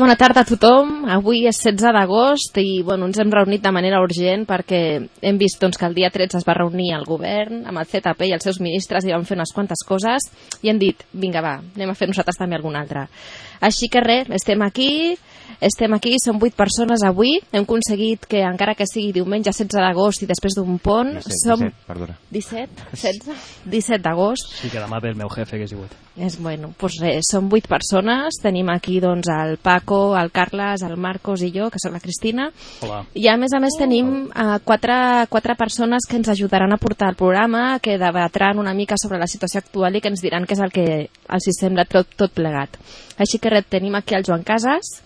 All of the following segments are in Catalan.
Bona tarda a tothom. Avui és 16 d'agost i bueno, ens hem reunit de manera urgent perquè hem vist doncs, que el dia 13 es va reunir el govern amb el ZP i els seus ministres i van fer unes quantes coses i hem dit, vinga va, anem a fer nosaltres també alguna altra. Així que res, estem aquí, estem aquí, som 8 persones avui, hem aconseguit que encara que sigui diumenge 16 d'agost i després d'un pont, 17, som... 17, perdona. 17? 16? 17 d'agost. Sí, que demà ve el meu jefe, que és igual. És bueno, doncs res, som 8 persones, tenim aquí doncs el Paco, el Carles, el Marcos i jo, que sóc la Cristina, Hola. i a més a més tenim uh, quatre, quatre persones que ens ajudaran a portar el programa, que debatran una mica sobre la situació actual i que ens diran què és el que els sembla tot, tot plegat. Així que tenim aquí el Joan Casas,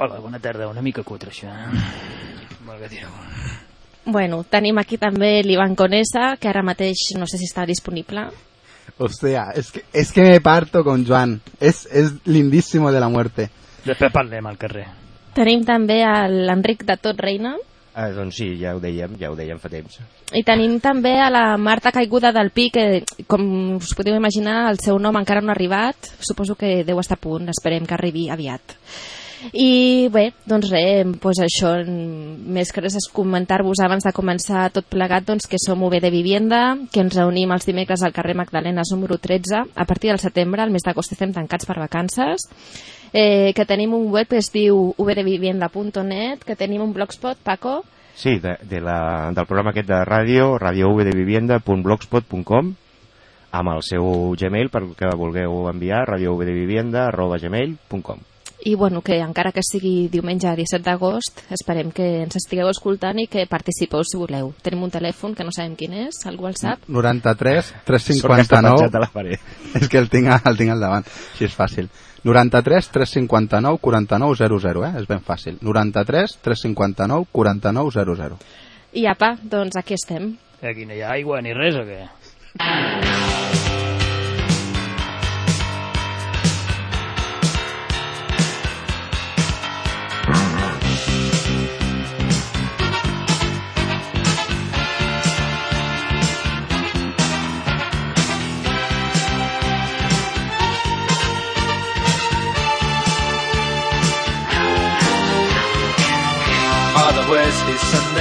Hola, bona tarda. Una mica cutre, això. eh? Que direu. bueno, tenim aquí també l'Ivan Conesa, que ara mateix no sé si està disponible, Hostia, es que, es que me parto con Joan. Es, es lindísimo de la muerte. Després parlem al carrer. tenim també a l'Enric de Tot Reina, Ah, doncs sí, ja ho dèiem, ja ho dèiem fa temps. I tenim també a la Marta Caiguda del Pi, que, com us podeu imaginar, el seu nom encara no ha arribat. Suposo que deu estar a punt, esperem que arribi aviat. I bé, doncs res, doncs això, més que res és comentar-vos abans de començar tot plegat doncs, que som UB de Vivienda, que ens reunim els dimecres al carrer Magdalena número 13, a partir del setembre, el mes d'agost estem tancats per vacances, eh, que tenim un web que es diu ubdevivienda.net, que tenim un blogspot, Paco, Sí, de, de la, del programa aquest de ràdio, radiovdevivienda.blogspot.com amb el seu Gmail perquè vulgueu enviar, radiovdevivienda.gmail.com I bueno, que encara que sigui diumenge 17 d'agost, esperem que ens estigueu escoltant i que participeu si voleu. Tenim un telèfon que no sabem quin és, algú el sap? 93 Sort que està 359 penjat a la paret. és que el tinc, el tinc al davant així és fàcil 93 359 49 00 eh? és ben fàcil 93 359 49 00 I apa, doncs aquí estem. Aquí no hi ha aigua ni res, o què?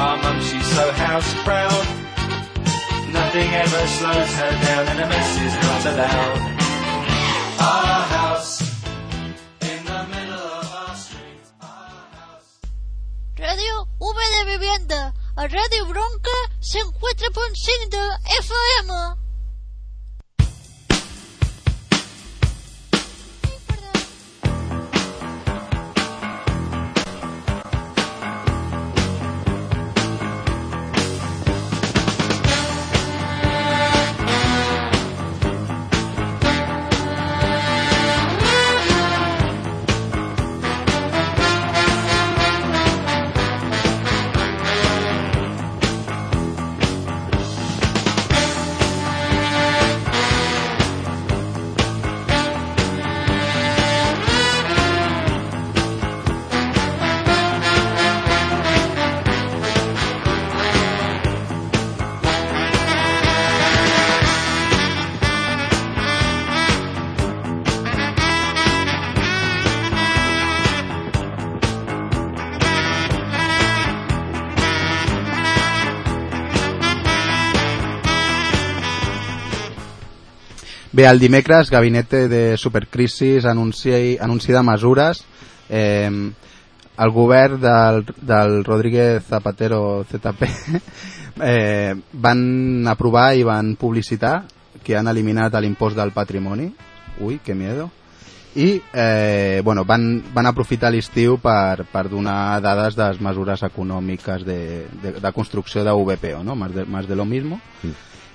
Our mum, she's so house proud. Nothing ever slows her down and a mess is not allowed. Our house in the middle of our street. Radio V de Vivienda, a Radio Bronca 104.5 de FM. Bé, el dimecres, Gabinete de Supercrisis anuncia, anuncia mesures. Eh, el govern del, del Rodríguez Zapatero ZP eh, van aprovar i van publicitar que han eliminat l'impost del patrimoni. Ui, que miedo. I eh, bueno, van, van aprofitar l'estiu per, per donar dades de les mesures econòmiques de, de, de construcció de VPO, no? más, de, más de lo mismo.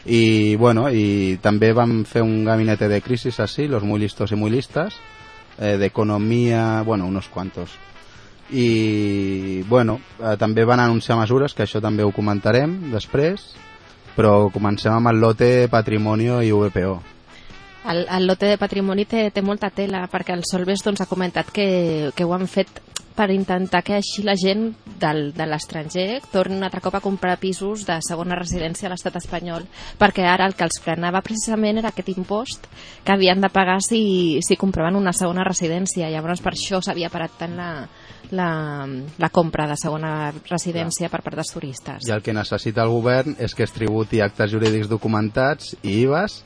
I, bueno, i també vam fer un gabinete de crisis así, los muy listos y muy listas, eh, d'economia, bueno, unos quantos. I, bueno, eh, també van anunciar mesures, que això també ho comentarem després, però comencem amb el lote Patrimonio i VPO. El, el lote de patrimoni té, té molta tela, perquè el Solves doncs, ha comentat que, que ho han fet per intentar que així la gent del, de l'estranger torni un altre cop a comprar pisos de segona residència a l'estat espanyol, perquè ara el que els frenava precisament era aquest impost que havien de pagar si, si compraven una segona residència. Llavors per això s'havia parat tant la, la, la compra de segona residència per part dels turistes. I el que necessita el govern és que es tributi actes jurídics documentats i IVAs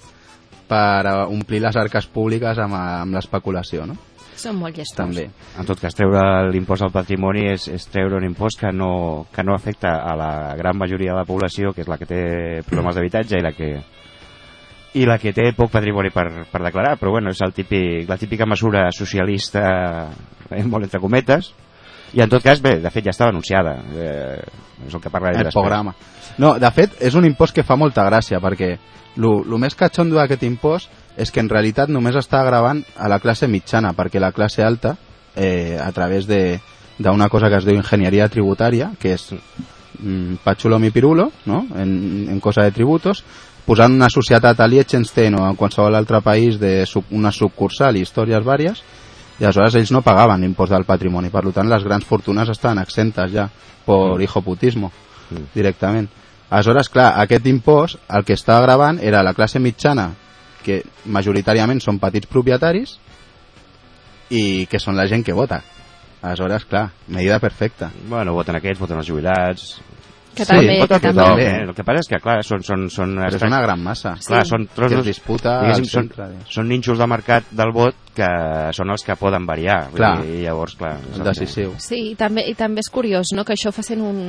per eh, omplir les arques públiques amb, eh, amb l'especulació, no? Són molt llestos. També. En tot cas, treure l'impost al patrimoni és, és treure un impost que no, que no afecta a la gran majoria de la població, que és la que té problemes d'habitatge i la que i la que té poc patrimoni per, per declarar, però bueno, és el típic, la típica mesura socialista, eh, molt entre cometes, i en tot cas, bé, de fet ja estava anunciada, eh, és el que parlarem el després. programa. No, de fet, és un impost que fa molta gràcia, perquè el més catxondo d'aquest impost és que en realitat només està gravant a la classe mitjana, perquè la classe alta, eh, a través de d'una cosa que es diu enginyeria tributària, que és mm, Pachulo mi pirulo, no? en, en cosa de tributos, posant una societat a Liechtenstein o en qualsevol altre país de sub, una sucursal i històries vàries, i aleshores ells no pagaven l'impost del patrimoni, per tant les grans fortunes estaven exentes ja per hijoputismo Mm. directament. Aleshores, clar, aquest impost el que estava gravant era la classe mitjana, que majoritàriament són petits propietaris i que són la gent que vota. Aleshores, clar, medida perfecta. Bueno, voten aquests, voten els jubilats... Que Sí, també, Vota que també. eh? El que passa és que, clar, són... són, són Però és una gran massa. Clar, són Que trossos, es disputa són, són nínxols de mercat del vot que són els que poden variar. Vull Clar. dir, I llavors, clar... és el que- decisiu. Sí, i també, i també és curiós no? que això facin un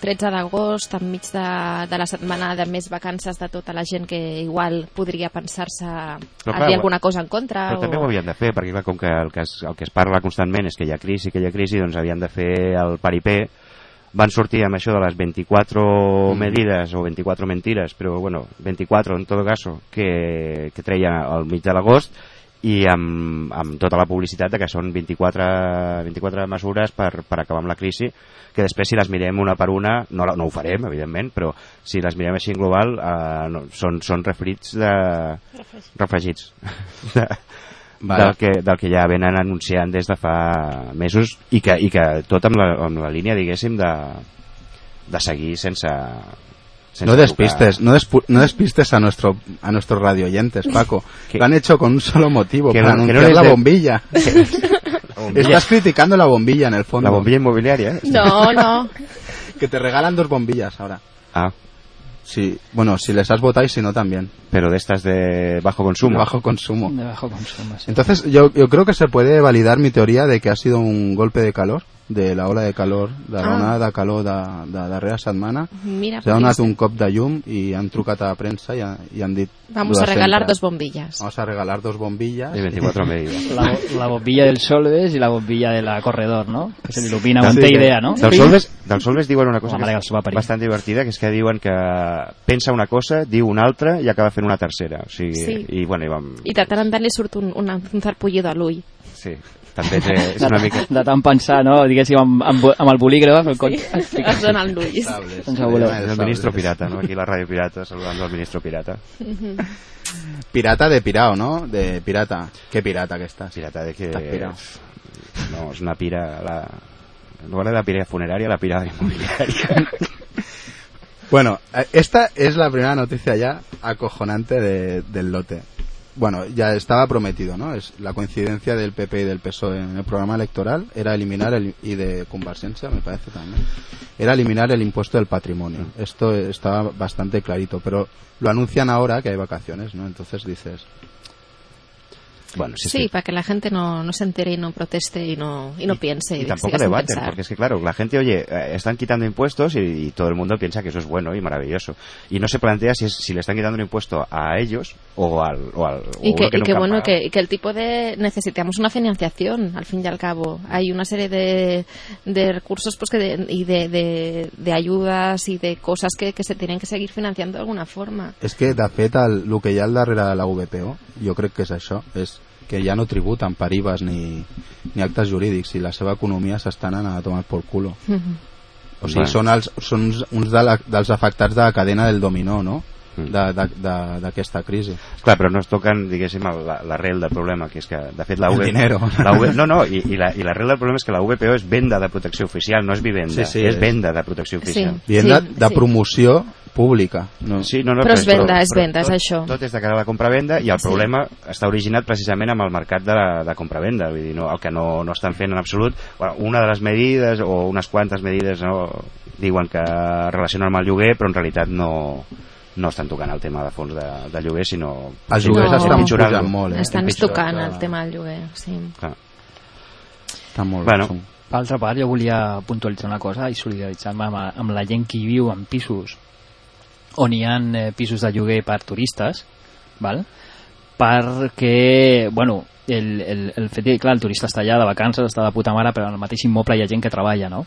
13 d'agost enmig de, de la setmana de més vacances de tota la gent que igual podria pensar-se a dir alguna cosa en contra. Però o... també ho havien de fer, perquè clar, com que el que, es, el que es parla constantment és que hi ha crisi, que hi ha crisi, doncs havien de fer el paripé. Van sortir amb això de les 24 Mm. medides o 24 mentires, però bueno, 24 en tot caso, que, que treia al mig de l'agost i amb, amb tota la publicitat de que són 24, 24 mesures per, per acabar amb la crisi que després si les mirem una per una no, no ho farem evidentment però si les mirem així en global eh, no, són, són refrits de refregits de, Vale. del, que, del que ja venen anunciant des de fa mesos i que, i que tot amb la, amb la línia diguéssim de, de seguir sense, No despistes, no, despu- no despistes a nuestro a nuestros radio oyentes, Paco. Lo han hecho con un solo motivo, que para no- que no anunciar la de- bombilla. La bombilla, Estás criticando la bombilla en el fondo. la bombilla inmobiliaria ¿eh? No, no. Que te regalan dos bombillas ahora. ah, Sí, bueno, si les has votado y si no también. pero de estas de bajo consumo Bajo consumo. De bajo consumo, sí. Entonces, yo, yo creo que se puede validar mi teoría de que ha sido un golpe de calor, de la ola de calor, de la Ah. onada de calor de, de darrera setmana. Mira, S'ha donat un cop de llum i han trucat a la premsa i, ha- i han dit... Vamos a de regalar sempre. dos bombillas. Vamos a regalar dos bombillas. y 24 medidas La, la bombilla del Solves y la bombilla de la Corredor, ¿no? Que se le ilumina Sí, un que- idea, no? Del Solves, del Solves diuen una cosa Home, que és bastant divertida, que és que diuen que pensa una cosa, diu una altra i acaba fent una tercera. O sigui, Sí. I, bueno, i vam... I de tant en tant li surt un, un, un zarpullido a l'ull. Sí, també té, és una mica... De tant pensar, no? Diguéssim, amb, amb, amb el bolígraf, el Sí, es dona el l'ull. És el ministro pirata, no? Aquí la ràdio pirata, saludant el ministro pirata. Pirata de pirao, ¿no? De pirata. ¿Qué pirata que estás? Pirata de que... Estàs pirao. No, és una pira... La... En lugar de la pira funeraria, la pira inmobiliària. Bueno, eh, esta es la primera noticia ya acojonante de- del lote. Bueno, ya estaba prometido, ¿no? Es la coincidencia del PP y del PSOE en el programa electoral era eliminar el y de Convergencia, me parece también. Era eliminar el impuesto del patrimonio. Esto estaba bastante clarito, pero lo anuncian ahora que hay vacaciones, ¿no? Entonces dices, bueno, sí, Sí, sí. para que la gente no, no se entere y no proteste y no, y no piense. Y y tampoco debaten, porque es que claro, la gente, oye, eh, están quitando impuestos y, y todo el mundo piensa que eso es bueno y maravilloso. Y no se plantea si, es- si le están quitando un impuesto a ellos o al... O al o Y que, uno que y que nunca bueno, que, que el tipo de... Necesitamos una financiación, al fin y al cabo. Hay una serie de, de recursos pues que de- y de, de, de ayudas y de cosas que, que se tienen que seguir financiando de alguna forma. és que de fet el, el que hi ha al darrere de la VPO jo crec que és això és que ja no tributen per IVAs ni, ni actes jurídics i la seva economia s'estan anant a tomar por culo. Mhm. O sigui, Bueno. són, els, són uns- uns de la, dels afectats de la cadena del dominó, no? Mm. D'aquesta crisi. Clar, però no es toquen, diguéssim, el- la- l'arrel del problema, que és que, de fet, la El dinero. La no, no, i, i la- i l'arrel del problema és que la VPO és venda de protecció oficial, no és vivenda, Sí, sí, és és- venda de protecció Sí. oficial. Dient de, de sí. promoció pública. No? Sí, no, no, Però és venda, és però venda, és això. Tot és de cara a la compra-venda i el Sí. problema està originat precisament amb el mercat de, la, de compra-venda, vull dir, no, el que no, no estan fent en absolut. Bueno, una de les medides, o unes quantes medides, no, diuen que relacionen amb el lloguer, però en realitat no, no estan tocant el tema de fons de, de lloguer, sinó... Els lloguers No. estan pujant molt, eh? Estan tocant el tema del lloguer, sí. Clar. Està molt Bueno. bé. Per altra part, jo volia puntualitzar una cosa i solidaritzar-me amb, amb la gent que hi viu en pisos on hi ha eh, pisos de lloguer per turistes, val? perquè, bueno, el, el, el fet que, clar, el turista està allà de vacances, està de puta mare, però en el mateix immoble hi ha gent que treballa, no?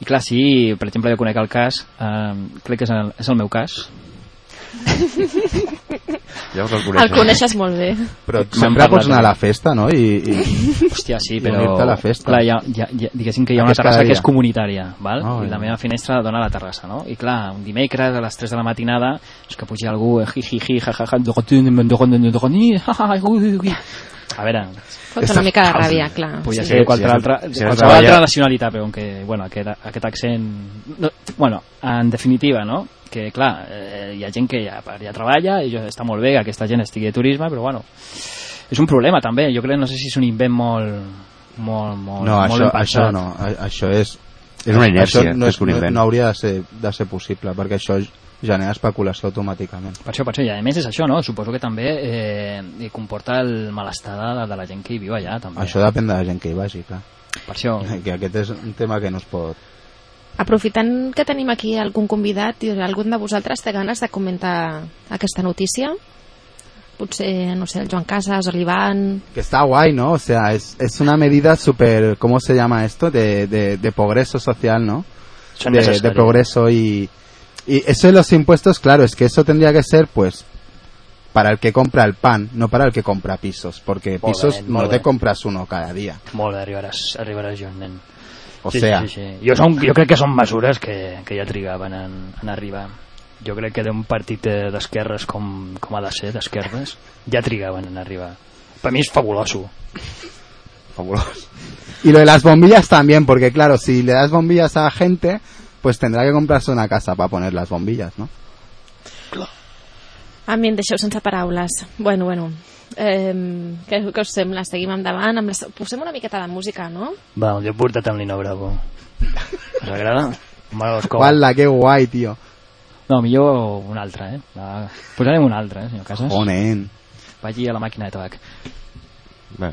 I clar, sí, per exemple, jo conec el cas, eh, crec que és el, és el meu cas, Llavors el El coneixes. coneixes molt bé. Però sempre pots anar a la festa, no? I, i... Hòstia, sí, però... a la festa. Clar, hi ha, hi ha, hi ha, diguéssim que hi ha una Aquesta terrassa que és comunitària, val? Ah, I la ja. meva finestra dona a la terrassa, no? I clar, un dimecres a les 3 de la matinada és que pugi algú, eh, dogotin, jajaja, ui, ui. a veure, Fot una mica de ràbia, clar. podria sí. ser qualsevol altra, has qualsevol altra nacionalitat, però que, bueno, aquest, aquest accent... No, bueno, en definitiva, no? Que, clar, eh, hi ha gent que ja, ja treballa i jo- està molt bé que aquesta gent estigui de turisme, però, bueno, és un problema també. Jo crec, no sé si és un invent molt... molt, molt No, molt això, això no. A- Això és... És una inèrcia, això no, és, que un no, invent. no hauria de ser, de ser possible, perquè això genera especulació automàticament. Per això, per això, i a més és això, no? Suposo que també eh, comporta el malestar de, de la gent que hi viu allà, també. Això depèn de la gent que hi vagi, clar. Per això, Que aquest és un tema que no es pot... Aprofitant que tenim aquí algun convidat, i algun de vosaltres té ganes de comentar aquesta notícia? Potser, no sé, el Joan Casas, el. Que está guay, ¿no? O sea, es, es una medida súper... ¿Cómo se llama esto? De, de, de progreso social, ¿no? de, de progreso y, y eso de los impuestos, claro, es que eso tendría que ser, pues, para el que compra el pan, no para el que compra pisos, porque Molt pisos bé, no te compras uno cada día. Molt bé, arribaràs, arribaràs junt, nen. O sí, sea, Sí, sí, sí. Jo, som, jo crec que són mesures que, que ja trigaven en, en arribar. Jo crec que d'un partit d'esquerres com, com ha de ser, d'esquerres, ja trigaven en arribar. Per mi és fabuloso. Fabulós. y lo de las bombillas también, porque claro, si le das bombillas a la gente, pues tendrá que comprarse una casa para poner las bombillas, ¿no? A mi em deixeu sense paraules. Bueno, bueno. Eh, què, què us sembla? Seguim endavant? Amb les... Posem una miqueta de música, no? Va, jo he portat en Lino Bravo. Us agrada? ¡Hala, qué guay, tío! No, millor un altre, eh? Va, posarem un altre, eh, senyor Casas? Jonen. Vagi a la màquina de tabac. Bé.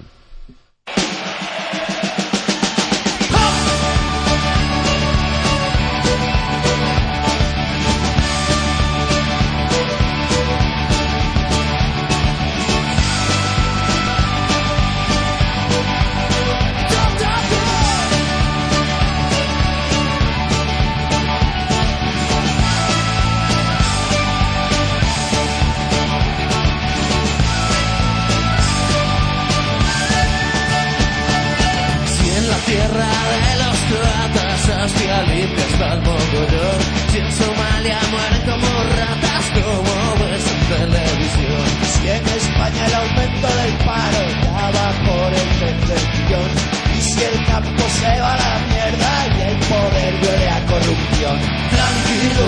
Hostia limpia está el mogollón Si en Somalia mueren como ratas como ves en televisión. Si en España el aumento del paro ya va por el millón Y si el campo se va a la mierda y el poder huele a corrupción. Tranquilo,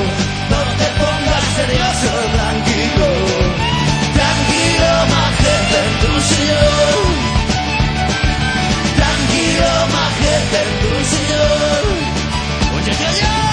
no te pongas serioso, tranquilo. Tranquilo, majete en tu sillón Tranquilo, majete en tu sillón. 加油。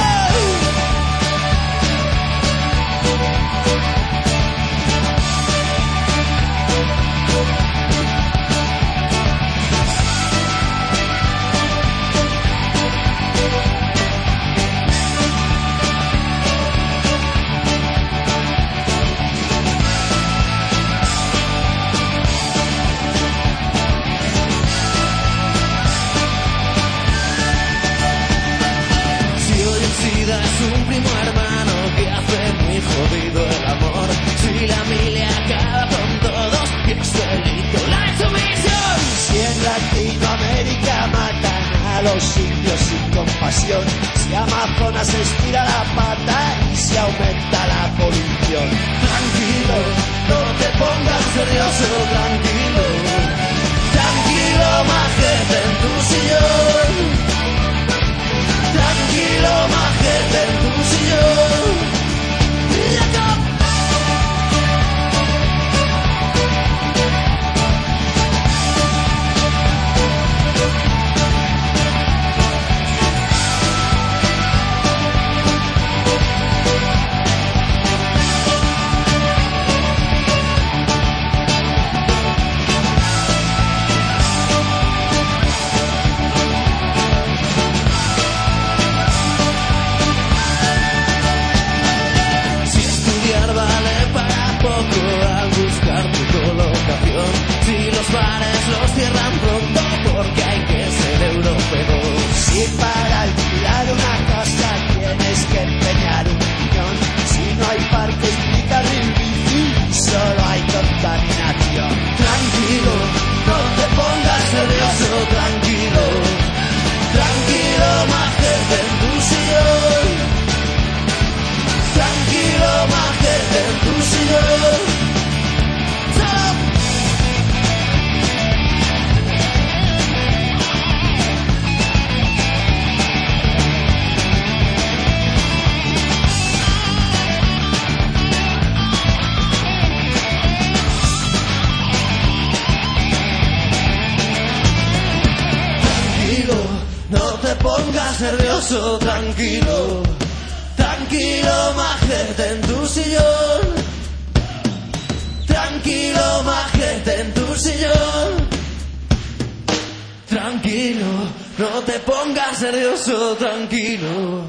Los sitios sin compasión. Si Amazonas estira la No te pongas nervioso, tranquilo.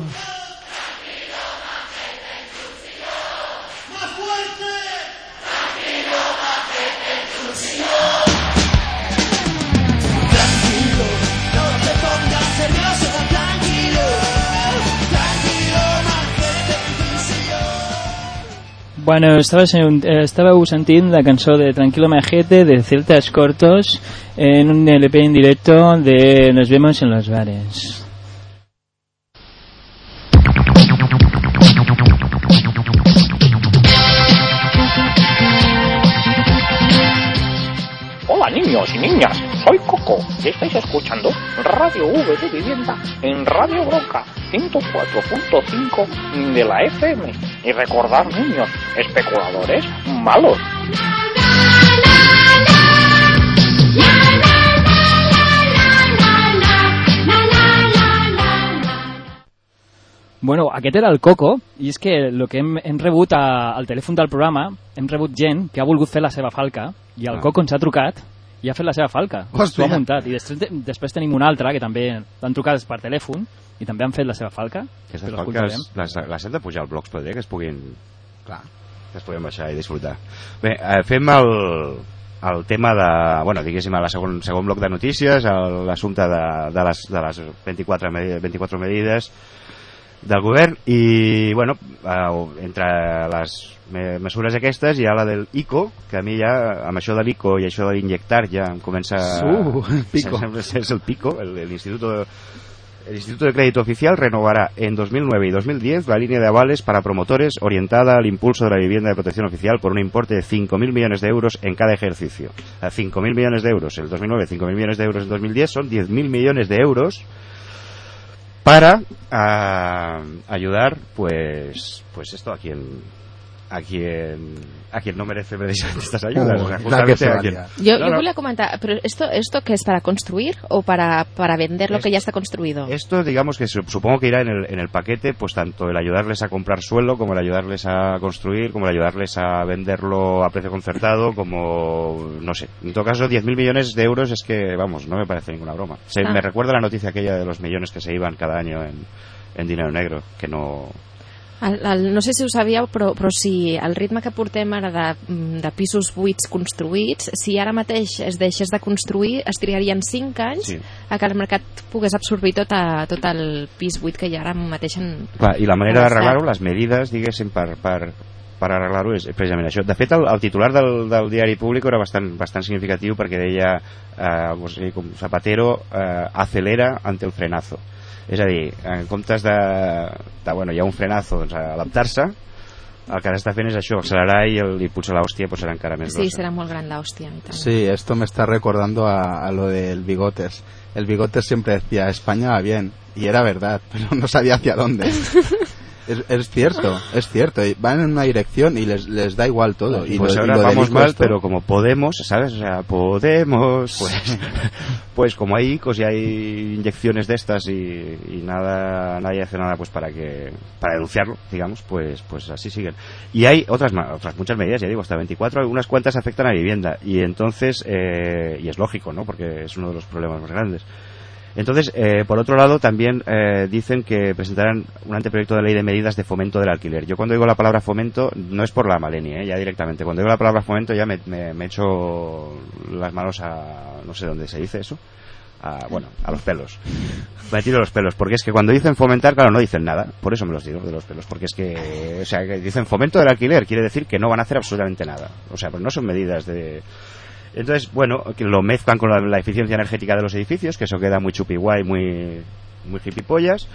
Bueno, estava, sent- eh, estàveu sentint la cançó de Tranquilo Majete de Celtas Cortos en un LP en directo de Nos vemos en los bares. Hola niños y niñas, soy Coco y estáis escuchando Radio V de Vivienda en Radio Bronca 104.5 de la FM. Y recordad niños, especuladores malos. Bueno, aquest era el Coco, i és que el que hem, hem rebut a, al telèfon del programa, hem rebut gent que ha volgut fer la seva falca, i el Ah. Coco ens ha trucat i ha fet la seva falca. Hòstia. S'ho ha muntat. I després, després tenim una altra, que també l'han trucat per telèfon, i també han fet la seva falca. Aquestes que falques les, les hem de pujar al Blogspot, eh, que es puguin Clar. que es puguem baixar i disfrutar. Bé, eh, fem el, el tema de, bueno, diguéssim, el segon, segon bloc de notícies, l'assumpte de, de, les, de les 24, medi- 24 medides del govern i, bueno, eh, entre les me- mesures aquestes hi ha la del ICO, que a mi ja, amb això de l'ICO i això d'injectar ja em comença... Uh, pico. El pico, el, el Instituto El Instituto de Crédito Oficial renovará en 2009 y 2010 la línea de avales para promotores orientada al impulso de la vivienda de protección oficial por un importe de 5.000 millones de euros en cada ejercicio. O sea, 5.000 millones de euros en el 2009, 5.000 millones de euros en 2010 son 10.000 millones de euros para ah, ayudar, pues, pues esto a quien a quien a quien no merece precisamente estas ayudas. Oh, O sea, que justamente a quien-. Yo, No, yo no. voy a comentar, pero esto, ¿esto qué es para construir o para, para vender lo que ya está construido? Esto, digamos que su- supongo que irá en el, en el paquete, pues tanto el ayudarles a comprar suelo, como el ayudarles a construir, como el ayudarles a venderlo a precio concertado, como, no sé. En todo caso, 10.000 millones de euros es que, vamos, no me parece ninguna broma. Se, Ah. Me recuerda la noticia aquella de los millones que se iban cada año en, en dinero negro, que no... El, el, no sé si ho sabíeu, però, però si el ritme que portem ara de, mm, de pisos buits construïts, si ara mateix es deixés de construir, es triarien 5 anys Sí. a que el mercat pogués absorbir tot, a, tot el pis buit que hi ha ara mateix en... Clar, I la manera d'arreglar-ho, les medides, diguéssim, per, per, per arreglar-ho és precisament això. De fet, el, el titular del, del diari públic era bastant, bastant significatiu perquè deia eh, sigui, com Zapatero eh, acelera ante el frenazo. És a dir, en comptes de, de bueno, hi ha un frenazo, doncs, a adaptar-se, el que s'està fent és això, accelerar i, el, i potser l'hòstia pues, serà encara més Sí, grossa. serà molt gran la hòstia. i tant. Sí, esto me está recordando a, a lo del Bigotes. El Bigotes siempre decía España va bien, y era verdad, pero no sabía hacia dónde. Es, es cierto, es cierto. Van en una dirección y les, les da igual todo. Y pues y ahora lo del vamos mal, esto- pero como podemos, ¿sabes? O sea, podemos. Pues, pues como hay ICOs y hay inyecciones de estas y, y nada, nadie hace nada pues para que para denunciarlo, digamos, pues pues así siguen. Y hay otras otras muchas medidas, ya digo, hasta 24, algunas cuantas afectan a vivienda y entonces eh, y es lógico, ¿no? Porque es uno de los problemas más grandes. Entonces, eh, por otro lado, también eh, dicen que presentarán un anteproyecto de ley de medidas de fomento del alquiler. Yo cuando digo la palabra fomento, no es por la malenia, ¿eh? ya directamente. Cuando digo la palabra fomento ya me, me, me echo las manos a... no sé dónde se dice eso. A, bueno, a los pelos. Me tiro los pelos, porque es que cuando dicen fomentar, claro, no dicen nada. Por eso me los digo de los pelos, porque es que, o sea, que dicen fomento del alquiler, quiere decir que no van a hacer absolutamente nada. O sea, pues no son medidas de, entonces, bueno, que lo mezclan con la, eficiencia energética de los edificios, que eso queda muy chupi guay, muy, muy hipipollas,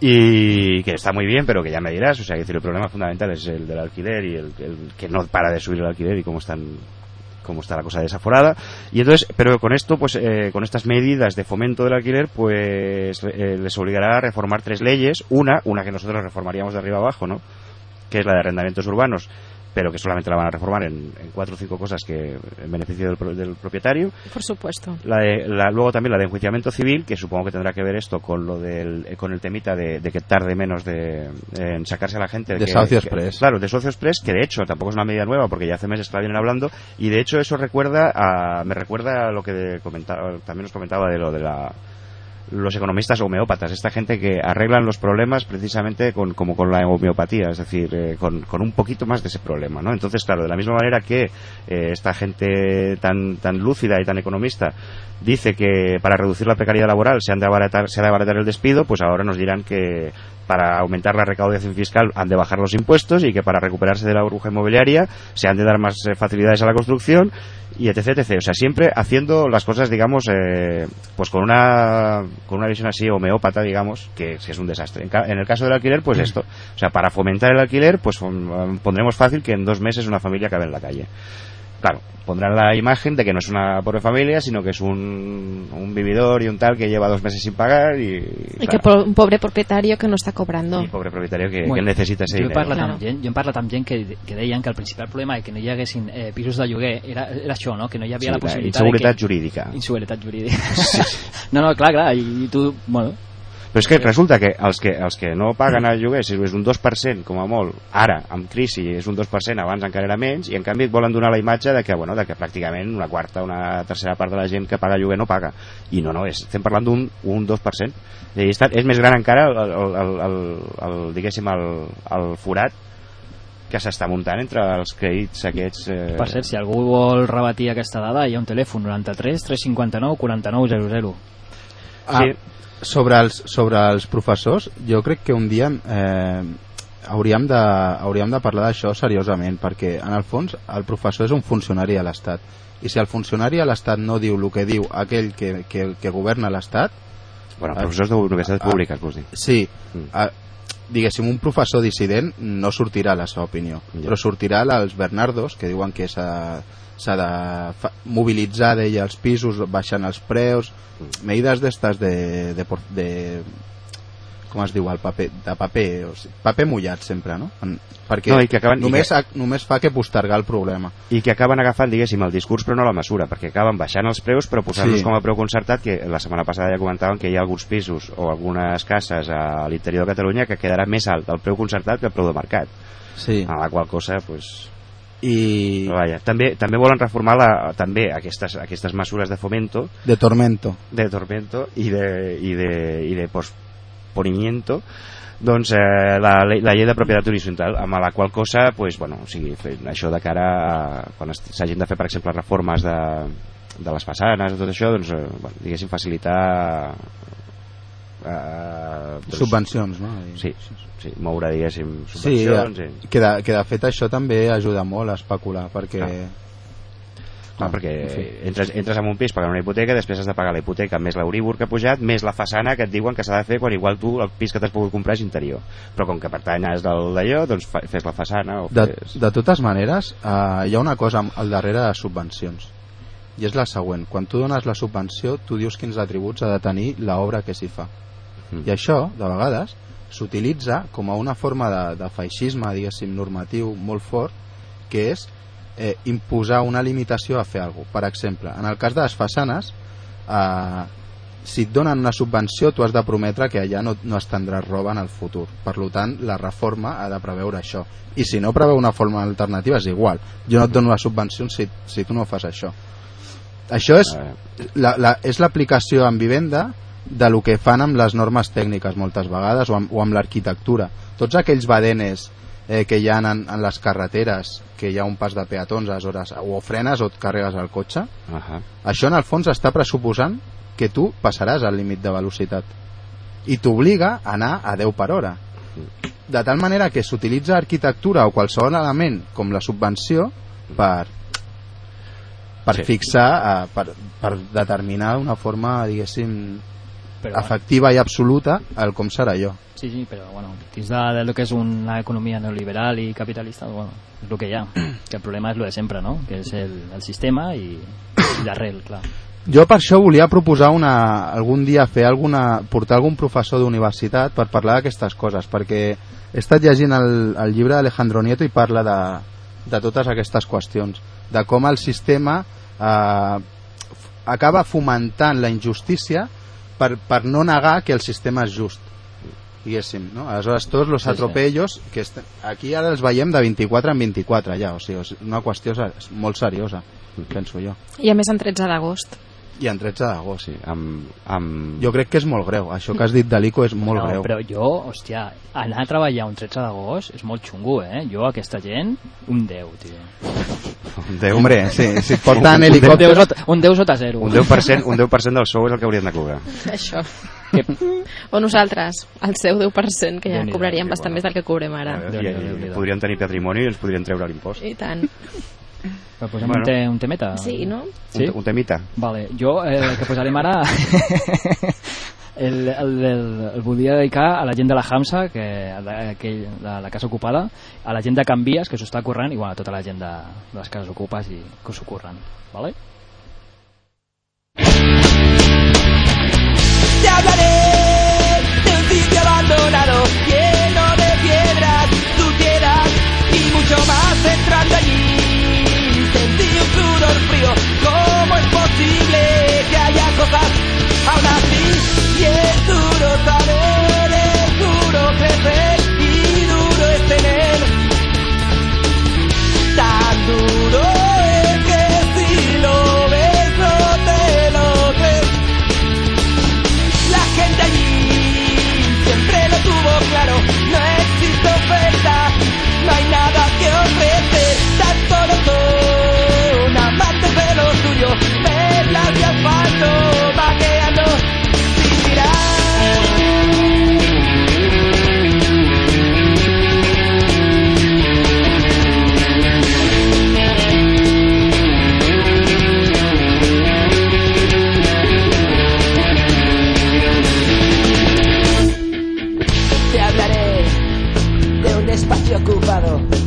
y que está muy bien, pero que ya me dirás, o sea, decir, el problema fundamental es el del alquiler y el, el que no para de subir el alquiler y cómo están cómo está la cosa desaforada. Y entonces pero con esto pues eh, con estas medidas de fomento del alquiler pues eh, les obligará a reformar tres leyes. Una una que nosotros reformaríamos de arriba abajo no que es la de arrendamientos urbanos pero que solamente la van a reformar en, en cuatro o cinco cosas que en beneficio del, pro- del propietario Por supuesto. la de- la- luego también la de enjuiciamiento civil, que supongo que tendrá que ver esto con lo del, con el temita de, de que tarde menos de, en sacarse a la gente. De que- Socios que- Press. Claro, de socios press, que de hecho tampoco es una medida nueva porque ya hace meses que la vienen hablando y de hecho eso recuerda a, me recuerda a lo que comentaba, también os comentaba de lo de la, los economistas homeópatas, esta gente que arreglan los problemas precisamente con, como con la homeopatía, es decir, eh, con, con un poquito más de ese problema, ¿no? Entonces, claro, de la misma manera que eh, esta gente tan, tan lúcida y tan economista dice que para reducir la precariedad laboral se han de abaratar, se ha de abaratar el despido, pues ahora nos dirán que para aumentar la recaudación fiscal han de bajar los impuestos y que para recuperarse de la burbuja inmobiliaria se han de dar más eh, facilidades a la construcción y etc, etc. O sea, siempre haciendo las cosas, digamos, eh, pues con una, con una visión así homeópata, digamos, que, que es un desastre. En, ca- en el caso del alquiler, pues esto. O sea, para fomentar el alquiler, pues pondremos fácil que en dos meses una familia cabe en la calle. Claro, pondrán la imagen de que no es una pobre familia, sino que es un, un vividor y un tal que lleva dos meses sin pagar y... Y claro, que po- un pobre propietario que no està cobrando. y pobre propietario que, Bueno, que necesita ese jo he dinero. parlat Claro. amb gent, jo he parlat amb gent que, que deien que el principal problema de que no hi haguessin eh, pisos de lloguer era, era això, no? que no hi havia Sí, la possibilitat inseguretat de que... jurídica. Inseguretat jurídica. no, no, clar, clar, i, i tu, bueno, Però és que resulta que els que, els que no paguen el lloguer, si és un 2% com a molt, ara, amb crisi, és un 2%, abans encara era menys, i en canvi et volen donar la imatge de que, bueno, de que pràcticament una quarta, una tercera part de la gent que paga lloguer no paga. I no, no, és, estem parlant d'un un 2%. I està, és més gran encara el, el, el, el, el diguéssim, el, el forat que s'està muntant entre els crèdits aquests... Eh, per cert, si algú vol rebatir aquesta dada, hi ha un telèfon 93 359 4900. Ah, Sí. Sobre, els, sobre els professors, jo crec que un dia eh, hauríem, de, hauríem de parlar d'això seriosament, perquè en el fons el professor és un funcionari a l'Estat. I si el funcionari a l'Estat no diu el que diu aquell que, que, que governa l'Estat, Bueno, professors d'universitats Ah. públiques, vols dir. sí, Mm. a, diguéssim, un professor dissident no sortirà la seva opinió, Ja. però sortirà els Bernardos, que diuen que s'ha s'ha de mobilitzar d'ella els pisos baixant els preus medides d'estes de, de, de com es diu el paper de paper, o sigui, paper mullat sempre no? En, perquè No, i que acaben- i només, que- ha, només fa que postergar el problema i que acaben agafant, diguéssim, el discurs però no la mesura, perquè acaben baixant els preus però posant-los Sí. com a preu concertat que la setmana passada ja comentaven que hi ha alguns pisos o algunes cases a l'interior de Catalunya que quedarà més alt el preu concertat que el preu de mercat sí. a la qual cosa, pues, i vaja. També, també volen reformar la, també aquestes, aquestes mesures de fomento de tormento de tormento i de, i de, i de posponimiento doncs eh, la, la llei de propietat horitzontal amb la qual cosa pues, bueno, o sigui, això de cara a quan s'hagin de fer per exemple reformes de, de les façanes tot això doncs, eh, bueno, diguéssim facilitar eh, doncs, Subvencions, no? I- Sí, sí, moure, diguéssim, Sí, subvencions. eh, i... que, de, que de fet això també ajuda molt a especular, perquè... Clar. Clar, perquè en fi. entres, entres en un pis pagant una hipoteca, després has de pagar la hipoteca més l'Euríbor que ha pujat, més la façana que et diuen que s'ha de fer quan igual tu el pis que t'has pogut comprar és interior. Però com que pertanyes del d'allò, doncs fa, fes la façana o De, fes... de totes maneres, eh, hi ha una cosa al darrere de subvencions i és la següent, quan tu dones la subvenció tu dius quins atributs ha de tenir l'obra que s'hi fa Mm. i això, de vegades, s'utilitza com a una forma de, de feixisme, diguéssim, normatiu molt fort, que és eh, imposar una limitació a fer alguna cosa. Per exemple, en el cas de les façanes, eh, si et donen una subvenció, tu has de prometre que allà no, no es tindràs roba en el futur. Per tant, la reforma ha de preveure això. I si no preveu una forma alternativa, és igual. Jo no et dono la subvenció si, si tu no fas això. Això és Eh, la, la, és l'aplicació en vivenda de lo que fan amb les normes tècniques moltes vegades o amb, o amb l'arquitectura. Tots aquells badenes eh, que hi ha en, en les carreteres que hi ha un pas de peatons aleshores o frenes o et carregues el cotxe uh això en el fons està pressuposant que tu passaràs al límit de velocitat. I t'obliga a anar a 10 per hora. De tal manera que s'utilitza arquitectura o qualsevol element com la subvenció per per Sí. fixar, eh, per, per determinar una forma, diguéssim, Però, efectiva i absoluta el com serà jo. Sí, sí, però bueno, dins de, de lo que és una economia neoliberal i capitalista, bueno, és el que hi ha. Que el problema és lo de sempre, no? Que és el, el sistema i, i l'arrel, clar. Jo per això volia proposar una, algun dia fer alguna, portar algun professor d'universitat per parlar d'aquestes coses, perquè he estat llegint el, el llibre d'Alejandro Nieto i parla de, de totes aquestes qüestions, de com el sistema eh, acaba fomentant la injustícia per, per no negar que el sistema és just diguéssim, no? Aleshores tots els atropellos que est... aquí ara els veiem de 24 en 24 ja, o sigui, és una qüestió molt seriosa penso jo, I a més en 13 d'agost. I en 13 d'agost sí, amb, amb... jo crec que és molt greu, això que has dit de l'ICO és molt no, greu però jo, hòstia, anar a treballar un 13 d'agost és molt xungo, eh? Jo, aquesta gent, un 10, tio. Déu, Hombre, sí, si et porten Un 10 helicòpter sota, un 10 sota 0. un 10%, un 10 del sou és el que haurien de cobrar. Això. o nosaltres, el seu 10%, que ja cobraríem sí, bastant més del que cobrem ara. I, podrien tenir patrimoni i ens podrien treure l'impost. I tant. Però posem Bueno. un, te, un temeta. Sí, no? Sí? Un, un temita. Vale, jo eh, el que posarem ara el, el, el, el volia dedicar a la gent de la Hamsa, que, a la, aquell, de la casa ocupada, a la gent de Can Vies, que s'ho està currant, i bueno, a tota la gent de, de les cases ocupes i que s'ho curren. Vale? Te hablaré de un sitio abandonado, lleno de piedras, suciedad y mucho más entrando allí. ¿Cómo es posible que haya cosas aún así? Y es duro saber, es duro crecer pasado.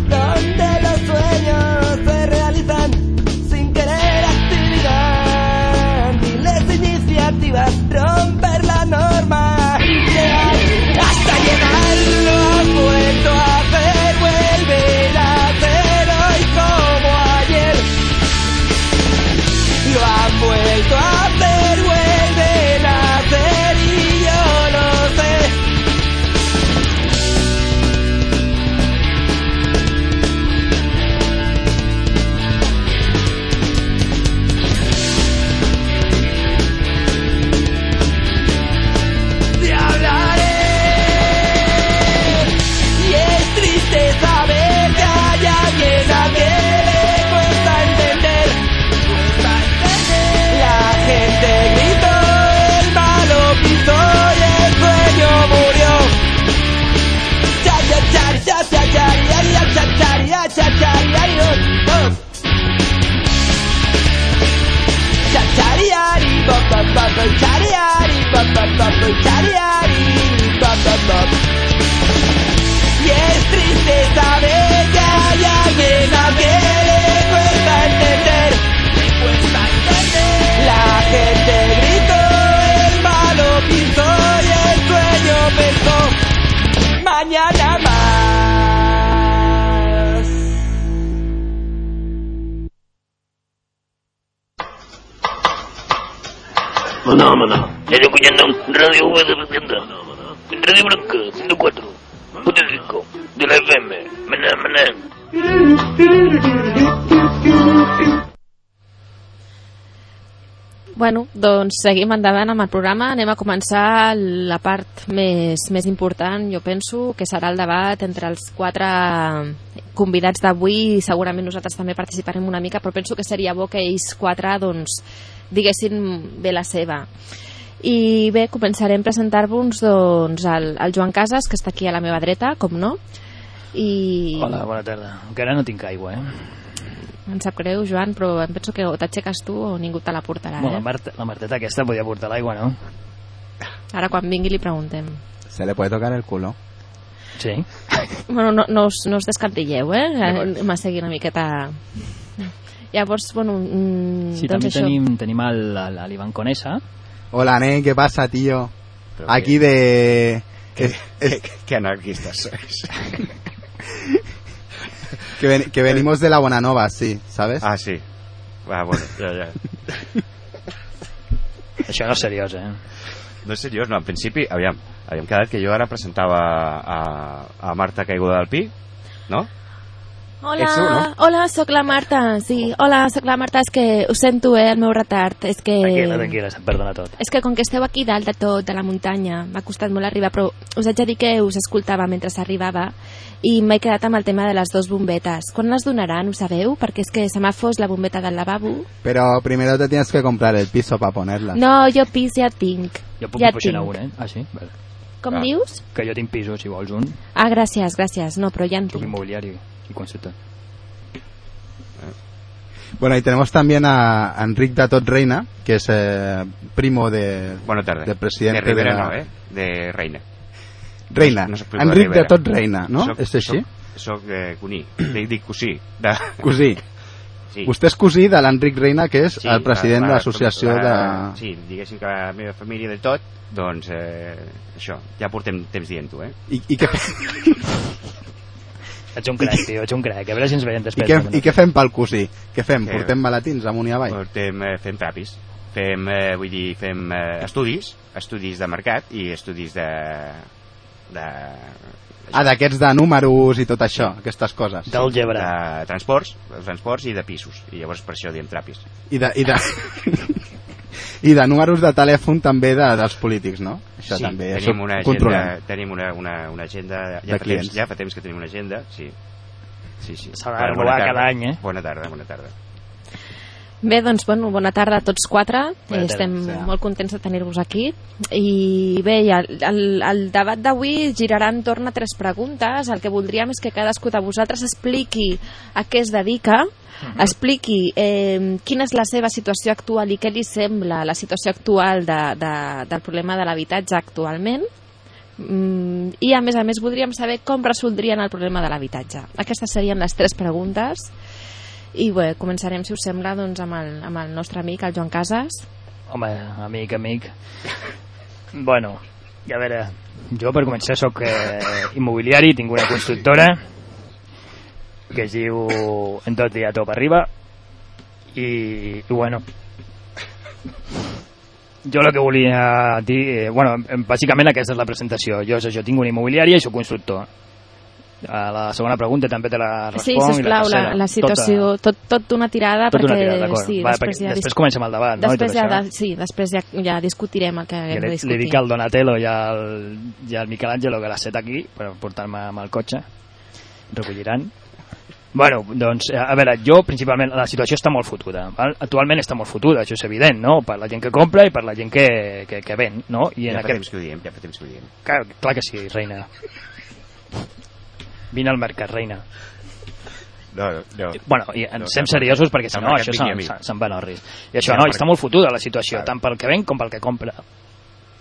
Doncs seguim endavant amb el programa. Anem a començar la part més, més important, jo penso, que serà el debat entre els quatre convidats d'avui. Segurament nosaltres també participarem una mica, però penso que seria bo que ells quatre doncs, diguessin bé la seva. I bé, començarem presentar-vos doncs, el, el Joan Casas, que està aquí a la meva dreta, com no. I Hola, bona tarda. Encara no tinc aigua, eh? Em sap greu, Joan, però em penso que o t'aixeques tu o ningú te la portarà. Bueno, la, Eh? Marta, la Marteta aquesta podia portar l'aigua, no? Ara quan vingui li preguntem. Se le puede tocar el culo. Sí. Bueno, no, no, us, no us descantilleu, eh? Llavors. M'ha seguit una miqueta... Llavors, bueno, mm, Sí, doncs també això. tenim, tenim l'Ivan Conesa. Hola, nen, ¿qué pasa, tío? Pero Aquí de... ¿Qué, qué, qué anarquistas sois? Que, ven- que venimos de la Bonanova, sí, ¿sabes? Ah, sí. Ah, bueno, ja, ja. Això no és seriós, eh? No és seriós, no, en principi, aviam, havíem quedat que jo ara presentava a, a Marta Caiguda del Pi, no? Hola, Ets tu, no? hola, sóc la Marta, sí. Hola, sóc la Marta, és que ho sento, eh, el meu retard. És que... Tranquil·la, tranquil·la, se'n perdona tot. És que com que esteu aquí dalt de tot, de la muntanya, m'ha costat molt arribar, però us haig de dir que us escoltava mentre s'arribava i m'he quedat amb el tema de les dues bombetes. Quan les donaran, ho sabeu? Perquè és que se m'ha fos la bombeta del lavabo. Pero primero te tienes que comprar el piso para ponerla. No, jo pis ja tinc. Jo puc ja proporcionar tinc. un, eh? Ah, sí? Vale. Com Ah. dius? Que jo tinc pisos, si vols un. Ah, gràcies, gràcies. No, però ja en tinc. immobiliari i consultor. Bueno, y tenemos también a Enric Datot Reina, que es eh, primo de... Bona tarda. De presidente de Rivera de la- no, eh? De Reina. Reina. No soc primo de Enric Rivera. Datot Reina, no? Soc, és així? Soc, soc eh, cuní. Dic, dic cosí. De... Cosí. Sí. Vostè és cosí de l'Enric Reina, que és Sí, el president la- de la- l'associació de... Sí, diguéssim que la meva família de tot, doncs eh, això, ja portem temps dient-ho, eh? I, i, què, Ets un crac, tio, ets un crac. A veure si ens veiem i, després. què, també. I què fem pel cosí? Què fem? Què? Portem maletins amunt i avall? Portem, eh, fem trapis. Fem, eh, vull dir, fem eh, estudis, estudis de mercat i estudis de... de Ah, d'aquests de números i tot això, aquestes coses. D'àlgebra. de transports, de transports i de pisos. I llavors per això diem trapis. I de, i de, i de números de telèfon també de, dels polítics, no? Això sí, també tenim això una agenda, tenim una, una, una agenda ja De fa, temps, clients. ja fa temps que tenim una agenda, sí. Sí, sí. S'ha de renovar cada any, eh? Bona tarda, bona tarda. Bé, doncs, bueno, bona tarda a tots quatre. Bona tarda, Estem sí. molt contents de tenir-vos aquí. I bé, el, el, el debat d'avui girarà entorn a tres preguntes. El que voldríem és que cadascú de vosaltres expliqui a què es dedica, expliqui eh, quina és la seva situació actual i què li sembla la situació actual de, de, del problema de l'habitatge actualment. Mm, I a més a més voldríem saber com resoldrien el problema de l'habitatge. Aquestes serien les tres preguntes. I bé, començarem, si us sembla, doncs, amb, el, amb el nostre amic, el Joan Casas. Home, amic, amic. Bueno, i a veure, jo per començar sóc eh, immobiliari, tinc una constructora que es diu En tot dia top arriba i, i bueno jo el que volia dir eh, bueno, bàsicament aquesta és la presentació jo, això, tinc una immobiliària i soc constructor a la segona pregunta també te la responc Sí, i la sisplau, la, tercera, la situació, tot, tot una tirada, tota, tota perquè... una tirada, d'acord sí, Va, després, perquè ja, després comencem el debat no? Després tot ja, això. de, sí, després ja, ja discutirem el que Ja haguem de li, li discutir. dic al Donatello i al, i al Michelangelo que l'ha set aquí per portar-me amb el cotxe recolliran Bueno, doncs, a veure, jo principalment, la situació està molt fotuda. Val? Actualment està molt fotuda, això és evident, no? Per la gent que compra i per la gent que, que, que ven, no? I en ja fa aquest... temps que ho diem, ja fa temps que ho diem. Clar, clar que sí, reina. Vine al mercat, reina. No, no. Bueno, i ens No, sem tampoc. seriosos perquè si no això se'n a mi. se, va risc. I això no, està molt fotuda la situació, Clar. tant pel que ven com pel que compra.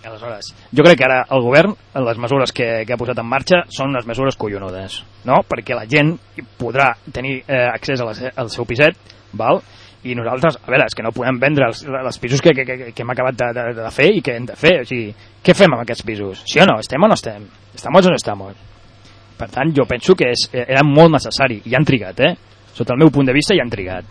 Aleshores, jo crec que ara el govern, les mesures que, que ha posat en marxa són unes mesures collonudes, no? Perquè la gent podrà tenir eh, accés a la, al seu piset, val? i nosaltres, a veure, és que no podem vendre els, els pisos que, que, que, que hem acabat de, de, de fer i que hem de fer, o sigui, què fem amb aquests pisos? Sí o no? Estem o no estem? Estamos o no estamos? Per tant, jo penso que és, era molt necessari, i han trigat, eh? Sota el meu punt de vista, hi han trigat.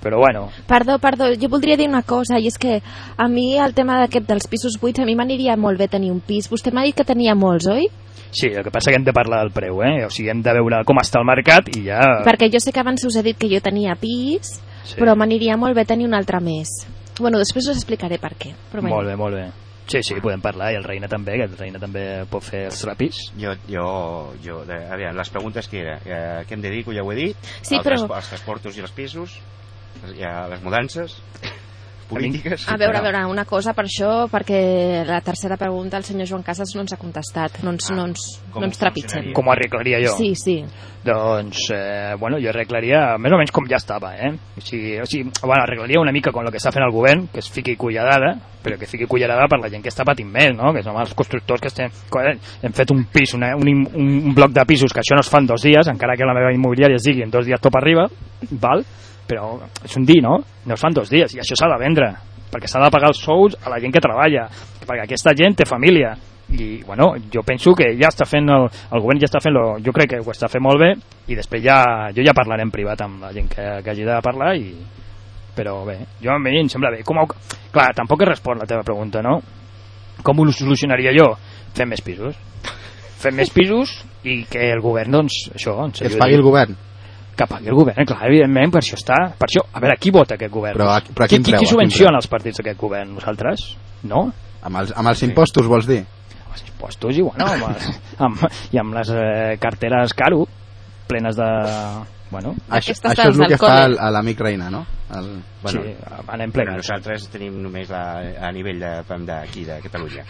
Però bueno, Perdó, perdó, jo voldria dir una cosa, i és que a mi el tema d'aquest dels pisos buits, a mi m'aniria molt bé tenir un pis. Vostè m'ha dit que tenia molts, oi? sí, el que passa que hem de parlar del preu, eh? O sigui, hem de veure com està el mercat i ja... Perquè jo sé que abans us he dit que jo tenia pis, Sí. però m'aniria molt bé tenir un altre més. Bueno, després us explicaré per què. Però Molt bé, molt bé. Sí, sí, podem parlar, i el Reina també, que el Reina també pot fer els trapis. Jo, jo, jo de, a veure, les preguntes que era, eh, què em dedico, ja ho he dit, Sí, el però- els transportos i els pisos, ja, les mudances, polítiques... A veure, a veure, una cosa per això, perquè la tercera pregunta el senyor Joan Casas no ens ha contestat, no ens, Ah, no ens, com no ens trepitgem. Com ho arreglaria jo? Sí, sí. Doncs, eh, bueno, jo arreglaria més o menys com ja estava, eh? O sigui, o sigui bueno, arreglaria una mica com el que està fent el govern, que es fiqui cullerada, però que fiqui cullerada per la gent que està patint més, no? Que som els constructors que estem... Joder, hem fet un pis, una, un, un bloc de pisos, que això no es fa en dos dies, encara que la meva immobiliària es digui en dos dies top arriba, val? Però és un dir, no? No es fan dos dies, i això s'ha de vendre, perquè s'ha de pagar els sous a la gent que treballa, perquè aquesta gent té família, i bueno, jo penso que ja està fent el, el govern ja està fent lo, jo crec que ho està fent molt bé i després ja, jo ja parlaré en privat amb la gent que, que hagi de parlar i, però bé, jo a mi em sembla bé com, clar, tampoc he respost la teva pregunta no? com ho solucionaria jo? fem més pisos fem més pisos i que el govern doncs això, ens Que es pagui el govern. Que pagui el govern, clar, evidentment, per això està. Per això, a veure, qui vota aquest govern? Però a- però qui, qui, qui subvenciona els partits d'aquest govern? Nosaltres? No? Amb els, amb els impostos, vols dir? Amb els impostos i, bueno, amb, els, amb, i amb les eh, carteres caro, plenes de... Bueno, Això, Aquestes això és el que fa l'amic Reina, no? El, bueno, sí, anem plegats. nosaltres tenim només la, a nivell de- d'aquí, de, de Catalunya.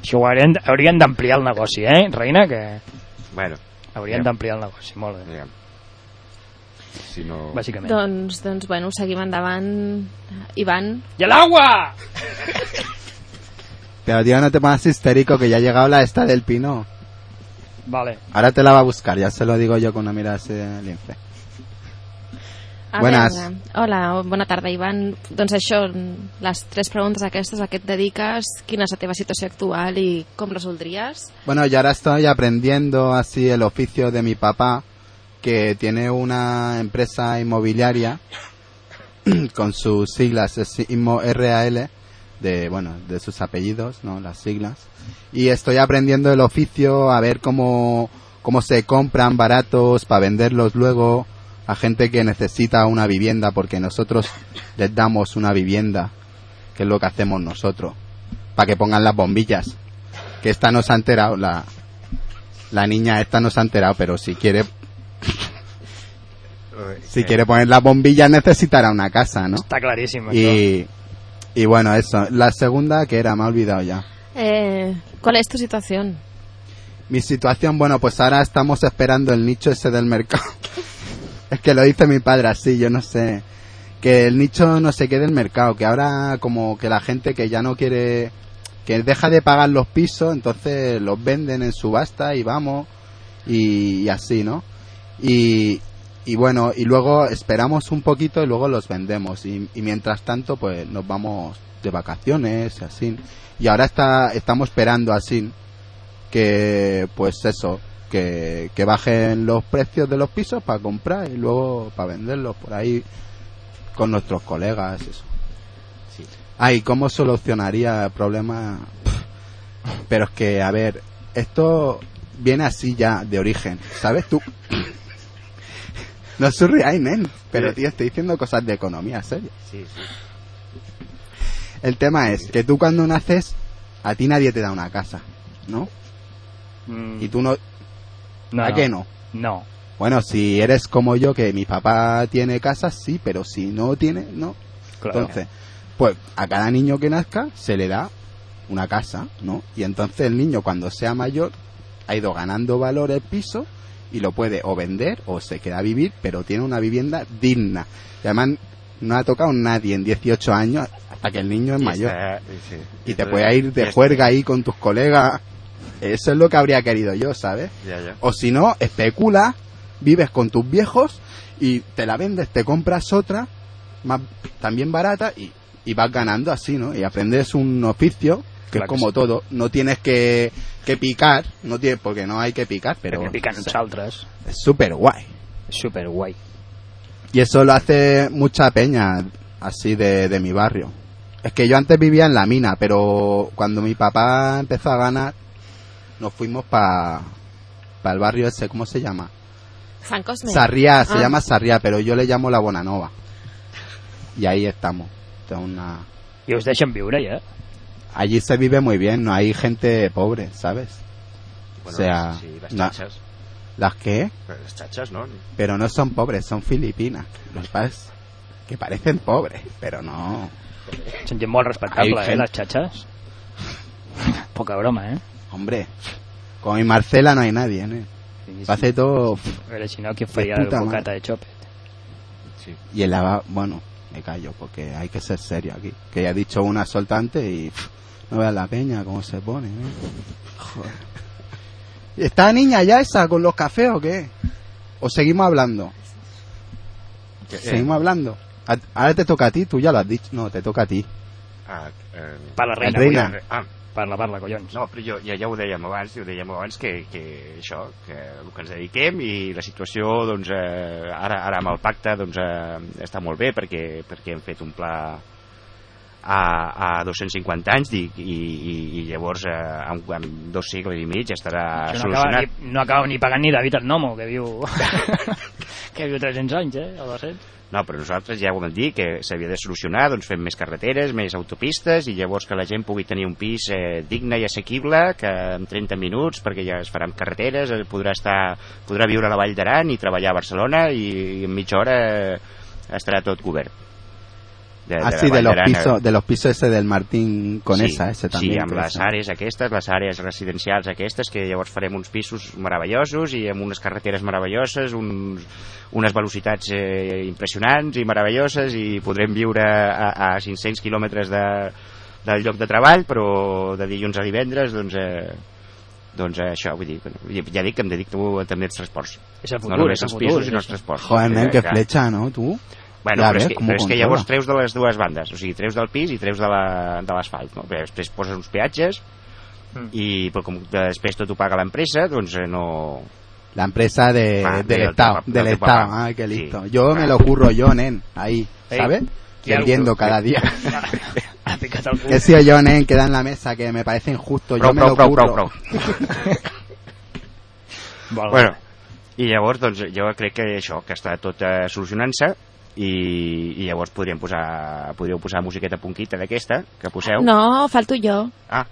Això ho haurien, haurien d'ampliar el negoci, eh, Reina? Que bueno, haurien Ja. d'ampliar el negoci, molt bé. aviam. Si no... Bàsicament. Doncs, doncs, bueno, seguim endavant. Ivan, ¡Y el agua! Pero tío, no te pongas histérico que ya ha llegado la esta del pino. Vale. Ahora te la va a buscar, ya se lo digo yo con una mirada de lince. A Buenas. veure. Hola, bona tarda, Ivan. Doncs això, les tres preguntes aquestes, a què et dediques, quina és la teva situació actual i com resoldries? Bueno, yo ahora estoy aprendiendo así el oficio de mi papá, que tiene una empresa inmobiliaria con sus siglas es RAL, de, bueno, de sus apellidos, ¿no? Las siglas. Y estoy aprendiendo el oficio a ver cómo, cómo se compran baratos para venderlos luego a gente que necesita una vivienda, porque nosotros les damos una vivienda, que es lo que hacemos nosotros, para que pongan las bombillas que esta no se ha enterado, la, la niña esta no se ha enterado, pero si quiere, si quiere poner las bombillas necesitará una casa, ¿no? Està claríssim, això. Y, y bueno, eso. La segunda, que era, me ha olvidado ya. Eh, ¿Cuál es tu situación? Mi situación, bueno, pues ahora estamos esperando el nicho ese del mercado. Es que lo dice mi padre así, yo no sé. Que el nicho no se quede el mercado, que ahora como que la gente que ya no quiere, que deja de pagar los pisos, entonces los venden en subasta y vamos, y, y así, ¿no? Y, y bueno, y luego esperamos un poquito y luego los vendemos. Y, y mientras tanto, pues nos vamos de vacaciones y así. Y ahora está, estamos esperando así que pues eso que, que bajen los precios de los pisos para comprar y luego para venderlos por ahí con nuestros colegas eso Sí. ah y cómo solucionaría el problema Pff, pero es que a ver esto viene así ya de origen sabes tú no es surreal nen pero tío estoy diciendo cosas de economía serio Sí, sí. el tema es que tú cuando naces a ti nadie te da una casa ¿no? Mm, y tú no no, ¿a qué no? No. Bueno, si eres como yo, que mi papá tiene casa, sí, pero si no tiene, no. Claro. Entonces, pues a cada niño que nazca se le da una casa, ¿no? Y entonces el niño cuando sea mayor ha ido ganando valor el piso y lo puede o vender o se queda a vivir, pero tiene una vivienda digna. Y además no ha tocado nadie en 18 años hasta que el niño es Y mayor. está- sí. Y te puedes ir de juerga ahí con tus colegas. Eso es lo que habría querido yo, ¿sabes? Ya, ya. O si no, especula, vives con tus viejos y te la vendes, te compras otra, más también barata y, y vas ganando así, ¿no? Y aprendes un oficio que es que como sí. todo. No tienes que, que picar, no tienes, porque no hay que picar, pero Perquè piquen nosaltres. es súper guay. És superguai. Y eso lo hace mucha peña así de, de mi barrio. Es que yo antes vivía en la mina, pero cuando mi papá empezó a ganar, nos fuimos para el barrio ese, ¿cómo se llama? San Cosme. Sarriá, se Ah. llama Sarriá, pero yo le llamo la Bonanova. Y ahí estamos. Esto es una- I us deixen viure, ja? Allí se vive muy bien, no hay gente pobre, ¿sabes? Bueno, o sea, sí, las xatxes. ¿Las que? Las xatxes, no? Pero no son pobres, son filipinas. Los padres que parecen pobres, pero no. Molt respectable, Hay eh, les xatxes. Poca broma, eh? Hombre, con mi Marcela no hay nadie, ¿eh? Sí, Lo hace todo. Veure, si no, qui faria el bocata de chope? Sí. Y el lavabo, bueno, me callo porque hay que ser serio aquí. Que ya he dicho una soltante y pff, no veas la peña cómo se pone, ¿eh? Joder. ¿Y ¿Está niña ya esa con los cafés o qué? ¿O seguimos hablando? Que- eh, Seguimos hablando. Ahora te toca a ti, tú ya lo has dicho. No, te toca a ti. Ah, eh, Parla, reina, Reina. Ah, Parla, parla, collons. no, però jo, ja, ja ho dèiem abans, ho dèiem abans que, que això, que el que ens dediquem i la situació, doncs, eh, ara, ara amb el pacte, doncs, eh, està molt bé perquè, perquè hem fet un pla a, a 250 anys i, i, i, i llavors eh, en, en dos segles i mig estarà Això no acaba, solucionat. ni, no acaba ni pagant ni David el Nomo, que viu... que viu 300 anys, eh? O 200. No, però nosaltres ja ho vam dir, que s'havia de solucionar, doncs fem més carreteres, més autopistes, i llavors que la gent pugui tenir un pis eh, digne i assequible, que en 30 minuts, perquè ja es faran carreteres, eh, podrà, estar, podrà viure a la Vall d'Aran i treballar a Barcelona, i, i en mitja hora eh, estarà tot cobert. De, de Vall los d'Aran, eh, pisos, de los pisos ese del Martín con sí, esa, ese también. Sí, amb que les àrees aquestes, les àrees residencials aquestes, que llavors farem uns pisos meravellosos i amb unes carreteres meravelloses, uns, unes velocitats eh, impressionants i meravelloses i podrem viure a, a 500 quilòmetres de, del lloc de treball, però de dilluns a divendres, doncs... Eh, doncs eh, això, vull dir, ja dic que em dedico també als transports. És el futur, no només és el futur, pisos, és sinó als això. transports. Joder, nen, Eh, clar. flecha, ¿no? Tú. Bueno, Ja però, és que, però és que llavors treus de les dues bandes, o sigui, treus del pis i treus de la- de l'asfalt, no? Perquè després poses uns peatges Mm. i però com després tot ho paga l'empresa, doncs eh, no... La empresa de, Ah, del Estado, papá- del Estado. qué Sí. listo. Yo me Ah. lo curro yo, nen, ahí, Ey, ¿sabes? Vendiendo cada día. He sido yo, nen, queda en la mesa, que me parece injusto. Yo Prou, me prou, lo prou, curro. prou, prou. Vol, Bueno, i llavors, doncs, jo crec que això, que està tot eh, solucionant-se i, i llavors podríem posar, podríeu posar musiqueta punquita d'aquesta, que poseu. No, falto jo. Ah,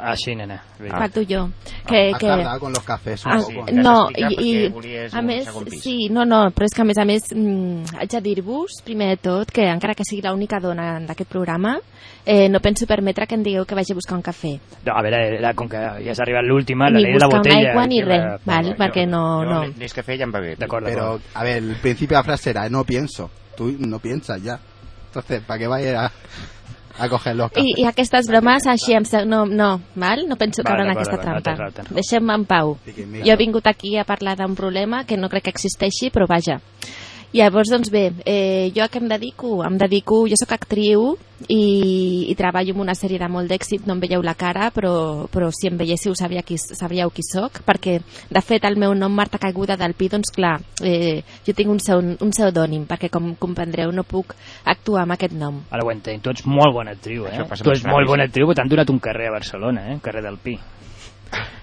Ah, sí, nena. Ah. Falto jo. Que, Has que... tardado con los cafés un Ah, poco. sí. ¿eh? no, Has i, i a més, sí, no, no, però és que a més a més mm, haig de dir-vos, primer de tot, que encara que sigui l'única dona d'aquest programa, eh, no penso permetre que em digueu que vagi a buscar un cafè. No, a veure, era, com que ja s'ha arribat l'última, la ni llei de la buscar una botella... aigua ni res, la- val? perquè no... jo, no. Nescafé ja em va bé. D'acord, Pero, d'acord. a ver, el principio de la frase era, no pienso. Tú no piensas ya. Entonces, ¿para qué vayas a, a coger los cafés? I, I aquestes bromes així em sembla... No, no, val? No penso caure en aquesta trampa. Deixem-me en pau. Jo he vingut aquí a parlar d'un problema que no crec que existeixi, però vaja. Llavors, doncs bé, eh, jo a què em dedico? Em dedico, jo sóc actriu i, i treballo en una sèrie de molt d'èxit, no em veieu la cara, però, però si em veiéssiu sabria qui, sabríeu qui sóc, perquè de fet el meu nom Marta Caiguda del Pi, doncs clar, eh, jo tinc un, seu, un pseudònim, perquè com comprendreu no puc actuar amb aquest nom. Ara ho entenc, tu ets molt bona actriu, eh? Tu ets molt bona actriu, però t'han donat un carrer a Barcelona, eh? Carrer del Pi.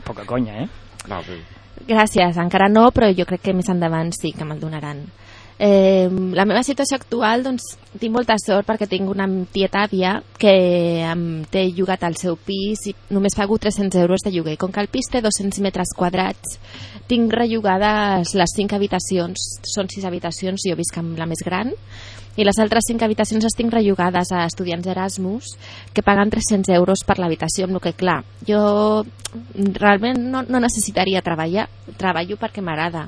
Poca conya, eh? No, però- Gràcies, encara no, però jo crec que més endavant sí que me'l donaran. Eh, la meva situació actual, doncs, tinc molta sort perquè tinc una tieta àvia que em té llogat al seu pis i només pago 300 euros de lloguer. Com que el pis té 200 metres quadrats, tinc rellogades les 5 habitacions, són 6 habitacions, jo visc amb la més gran, i les altres cinc habitacions les tinc rellogades a estudiants Erasmus que paguen 300 euros per l'habitació, amb el que, clar, jo realment no, no necessitaria treballar, treballo perquè m'agrada.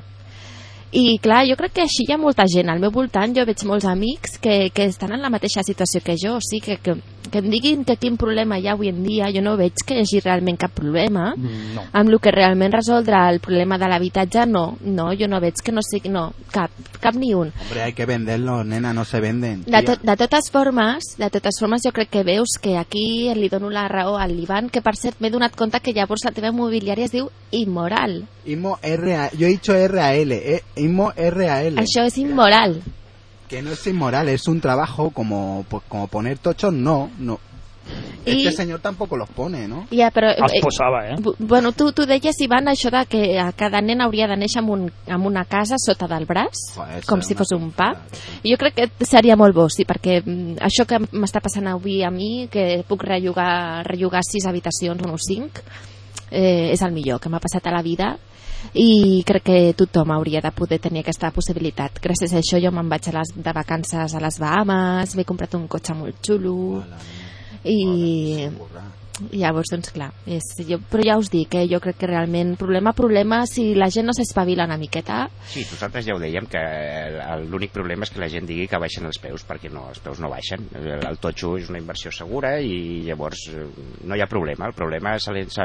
I clar, jo crec que així hi ha molta gent al meu voltant, jo veig molts amics que, que estan en la mateixa situació que jo, o sigui que, que, que em diguin que quin problema hi ha avui en dia, jo no veig que hi hagi realment cap problema, No. amb el que realment resoldre el problema de l'habitatge, no, no, jo no veig que no sigui, no, cap, cap ni un. Hombre, hay que venderlos, nena, no se venden. De, to de totes formes, de totes formes jo crec que veus que aquí li dono la raó al Ivan, que per cert m'he donat compte que llavors la teva immobiliària es diu Immoral. Imo RA, yo he dicho RAL, eh, Imo RAL. Això és immoral. Que no es inmoral, es un trabajo como, pues, como poner tochos, no, no. Y- Este señor tampoco los pone, ¿no? Ja, però... Els eh, posava, eh? bu- Bueno, tu, tu deies, Ivan, això de que a cada nen hauria de néixer amb, un, amb una casa sota del braç, Joder, com si fos un pa. I jo crec que seria molt bo, sí, perquè mm, això que m'està passant avui a mi, que puc rellogar, rellogar sis habitacions o no cinc, eh, és el millor que m'ha passat a la vida i crec que tothom hauria de poder tenir aquesta possibilitat. Gràcies a això jo me'n vaig a les, de vacances a les Bahamas, m'he comprat un cotxe molt xulo i llavors, doncs clar, és, jo, però ja us dic, eh, jo crec que realment problema, problema, si la gent no s'espavila una miqueta, Sí, nosaltres ja ho dèiem, que el- l'únic problema és que la gent digui que baixen els peus, perquè no, els peus no baixen. El, el totxo és una inversió segura i llavors eh, no hi ha problema. El problema se l'in- se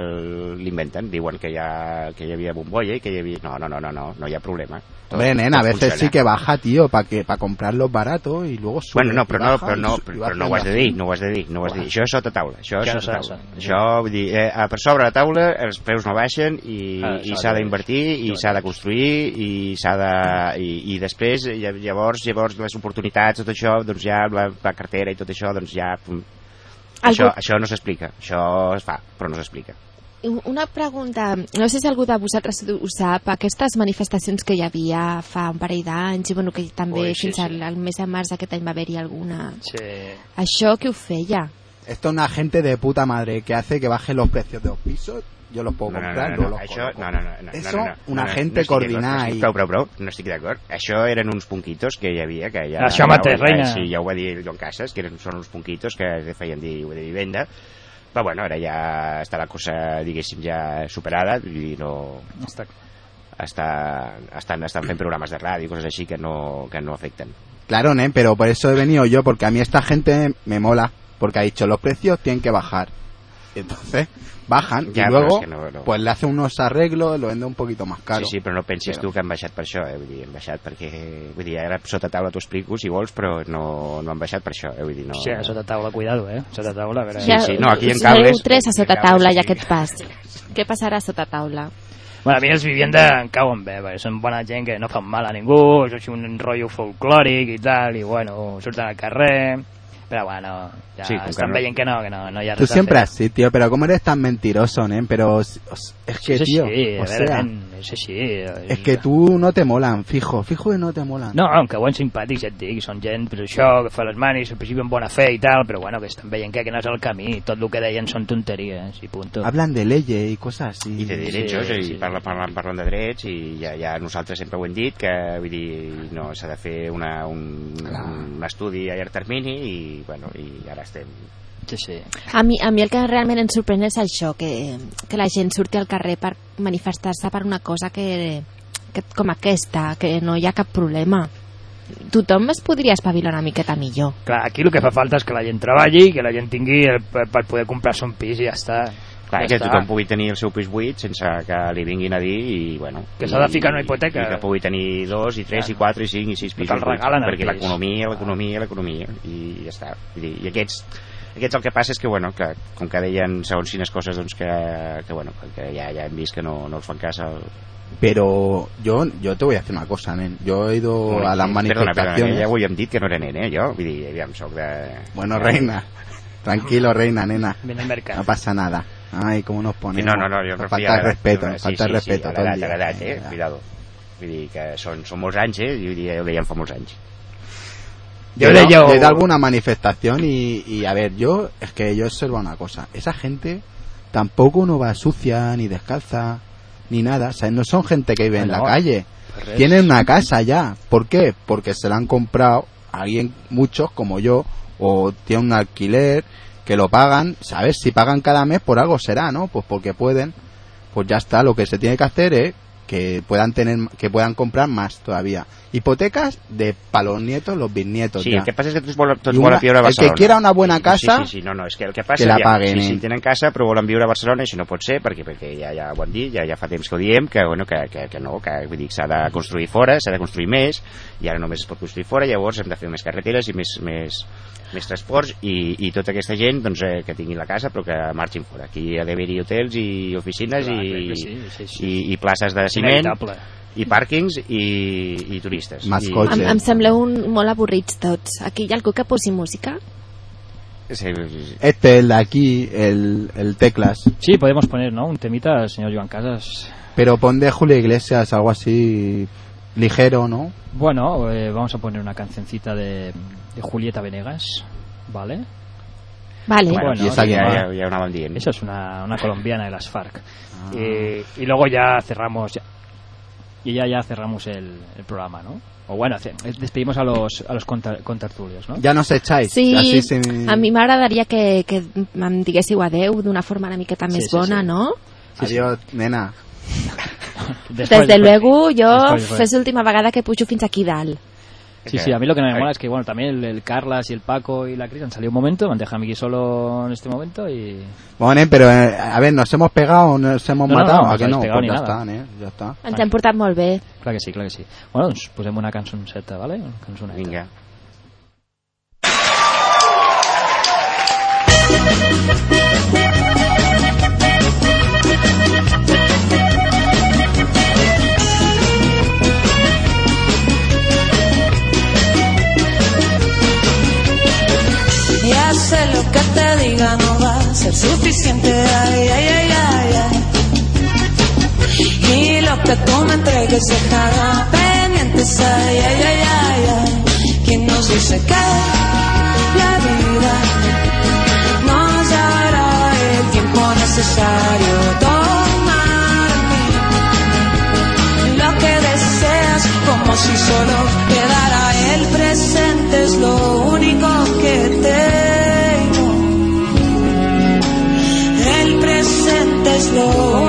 l'inventen, diuen que hi, ha, que hi havia bombolla i que hi havia... No, no, no, no, no, no hi ha problema. Tot- Hombre, nena, a veces funciona. sí que baja, tío, para que para comprarlos baratos y luego sube. Bueno, no, però no, però no, però, no ho has de dir, no ho has de dir, no ho has de dir. Això és sota taula, això és sota taula. Això, vull dir, eh, per sobre la taula els preus no baixen i, Ah, i s'ha d'invertir i s'ha de- construir i s'ha de... I, i després, lla- llavors, llavors les oportunitats, tot això, doncs ja la, la cartera i tot això, doncs ja... pum, Això, això no s'explica, això es fa, però no s'explica. Una pregunta, no sé si algú de vosaltres ho sap, aquestes manifestacions que hi havia fa un parell d'anys, i bueno, que també Ui, sí, fins sí. al, al mes de març d'aquest any va haver-hi alguna... Sí. Això què ho feia? Esto es una gente de puta madre que hace que bajen los precios de los pisos. Yo los puedo No, comprar, no, yo no, los això, coloco. no, no, no, no, Eso, no, no, una gente coordinada i- Prou, prou, prou, no estic d'acord. Això eren uns punquitos que hi havia, que ja... Això mateix, reina. Sí, ja ho va dir Casas, que eren, són uns punquitos que feien dir de vivenda, però bueno, ara ja està la cosa, diguéssim, ja superada, i no... Està... Està, estan, estan fent programes de ràdio i coses així que no, que no afecten. Claro, nen, pero por eso he venido yo, porque a mí esta gente me mola, porque ha dicho los precios tienen que bajar. Entonces, bajan Ja, y però luego, que no- no. pues le hacen unos arreglos, lo vende un poquito más caro. Sí, sí, però no pensis tu que han baixat per això, eh? vull dir, han baixat perquè, vull dir, ara sota taula t'ho explico si vols, però no, no han baixat per això, eh? vull dir, no... Sí, sota taula, cuidado, eh? Sota taula, a veure... Sí, sí, no, aquí en cables- tres a sota taula ja aquest pas. Què passarà sota taula? Bueno, a mi els Vivienda em cauen bé, perquè són bona gent que no fan mal a ningú, és un rotllo folclòric i tal, i bueno, surten al carrer, però bueno, ja Sí, estan no- veient que no, que no, no hi ha Tú siempre así, tío, pero ¿cómo eres tan mentiroso, nen? Pero os- os- es que, és així, tío, a o sea, nen, és així. es que tú no te molan, fijo, fijo que no te molan. No, no, que bons simpàtics, ja et dic, són gent, però això, que fa les manis, al principi amb bona fe i tal, però bueno, que estan veient que, que no és el camí, tot el que deien són tonteries, i punto. Hablan de leyes y cosas así. i de drets, Sí, i sí. parlen, parlen, parlen de drets i ja, ja nosaltres sempre ho hem dit que vull dir, no, s'ha de fer una, un, Clar. un estudi a llarg termini i, bueno, i ara estem Sí, sí. A mi, a mi el que realment em sorprèn és això, que, que la gent surti al carrer per manifestar-se per una cosa que, que, com aquesta, que no hi ha cap problema. Tothom es podria espavilar una miqueta millor. Clar, aquí el que fa falta és que la gent treballi, que la gent tingui el, per, per poder comprar-se un pis i ja està. Clar, ja que està. tothom pugui tenir el seu pis buit sense que li vinguin a dir i, bueno... Que s'ha de ficar una hipoteca. I que pugui tenir dos, i tres, Clar. i quatre, i cinc, i sis Que pisos buits, regalen el perquè l'economia, l'economia, l'economia, i ja està. Vull dir, I aquests, aquests el que passa és que, bueno, que com que deien segons quines coses, doncs que, que bueno, que ja, ja hem vist que no, no els fan cas al, Pero yo, yo te voy a decir una cosa, nen. Yo he ido a las Perdona, perdona, manifestaciones. que ja ho havíem dit que no era nen, eh, jo? Vull dir, aviam, soc de... Bueno, reina. Tranquilo, reina, nena. No pasa nada. Ay, cómo nos Sí, ponemos. no, no, no, jo Nos referia falta a el respeto, Sí, falta el sí, respeto sí, a el a l'edat, eh, cuidado. Vull dir que són, són molts anys, eh, vull dir, ja ho dèiem fa molts anys. Yo, he ido- a alguna manifestación y, y, a ver, yo es que yo observo una cosa. Esa gente tampoco no va sucia, ni descalza, ni nada. O sea, no son gente que vive en la calle. Pues res. Tienen una casa ya. ¿Por qué? Porque se la han comprado alguien, muchos como yo, o tiene un alquiler que lo pagan, ¿sabes? Si pagan cada mes por algo será, ¿no? Pues porque pueden. Pues ya está, lo que se tiene que hacer es que puedan tener que puedan comprar más todavía. Hipotecas de para los nietos, los bisnietos Sí, ya. el que passa és que volen, tots I una- el que Barcelona. quiera una buena casa, Sí, sí, sí, no, no, és que el que passa... que la ja, paguen, Sí, sí, tenen casa, però volen viure a Barcelona, i això no pot ser, perquè, perquè ja, ja ho han dit, ja, ja fa temps que ho diem, que, bueno, que, que, que no, que vull dir, s'ha de construir fora, s'ha de construir més, i ara només es pot construir fora, llavors hem de fer més carreteres i més, més, més transports, i, i tota aquesta gent doncs, eh, que tinguin la casa, però que marxin fora. Aquí ha d'haver-hi hotels i oficines Clar, i, sí, sí, sí. i, i places de ciment, inevitable. i pàrquings i, i turistes. Mascots. Em, em sembleu un, molt avorrits tots. Aquí hi ha algú que posi música? I, sí, Este, el de aquí, el, el Teclas. Sí, podemos poner, ¿no? Un temita, señor Joan Casas. Pero pon de Julio Iglesias, algo así ligero, ¿no? Bueno, eh, vamos a poner una cancioncita de, de Julieta Venegas, ¿vale? Vale. bueno, Bueno, i esa sí, ja, ja, ja ho anàvem dient. Esa es una, una colombiana de las FARC. Eh, y luego ya cerramos, ya, y ya, ya cerramos el, el programa, ¿no? O bueno, hace- despedimos a los, a los conta- contertulios, ¿no? Ya nos echáis. Sí, Así sin- a mi m'agradaria que, que em diguéssiu adeu d'una forma una miqueta Sí, més sí, bona, sí. no? Adiós, nena. Después- Desde luego, jo és l'última vegada que pujo fins aquí dalt. Sí, sí, a mí lo que me mola es que, bueno, también el, el Carlas y el Paco y la Cris han salido un momento, me han dejado a aquí solo en este momento y... Bueno, nen, pero eh, a ver, ¿nos hemos pegado o nos hemos No, matado? no, ¿A no que os no? Pues ya nada. está, nen, ya está. Ens hem portat molt bé. Claro que sí, claro que sí. Bueno, doncs posem una cançonceta, ¿vale? Una cançoneta. Vinga. Ya sé lo que te diga no va a ser suficiente, ay, ay, ay, ay, ay. Y lo que tú me entregues dejará pendientes, ay, ay, ay, ay, ay. ¿Quién nos dice que la vida nos dará el tiempo necesario? Como si solo quedara el presente es lo único que tengo. El presente es lo único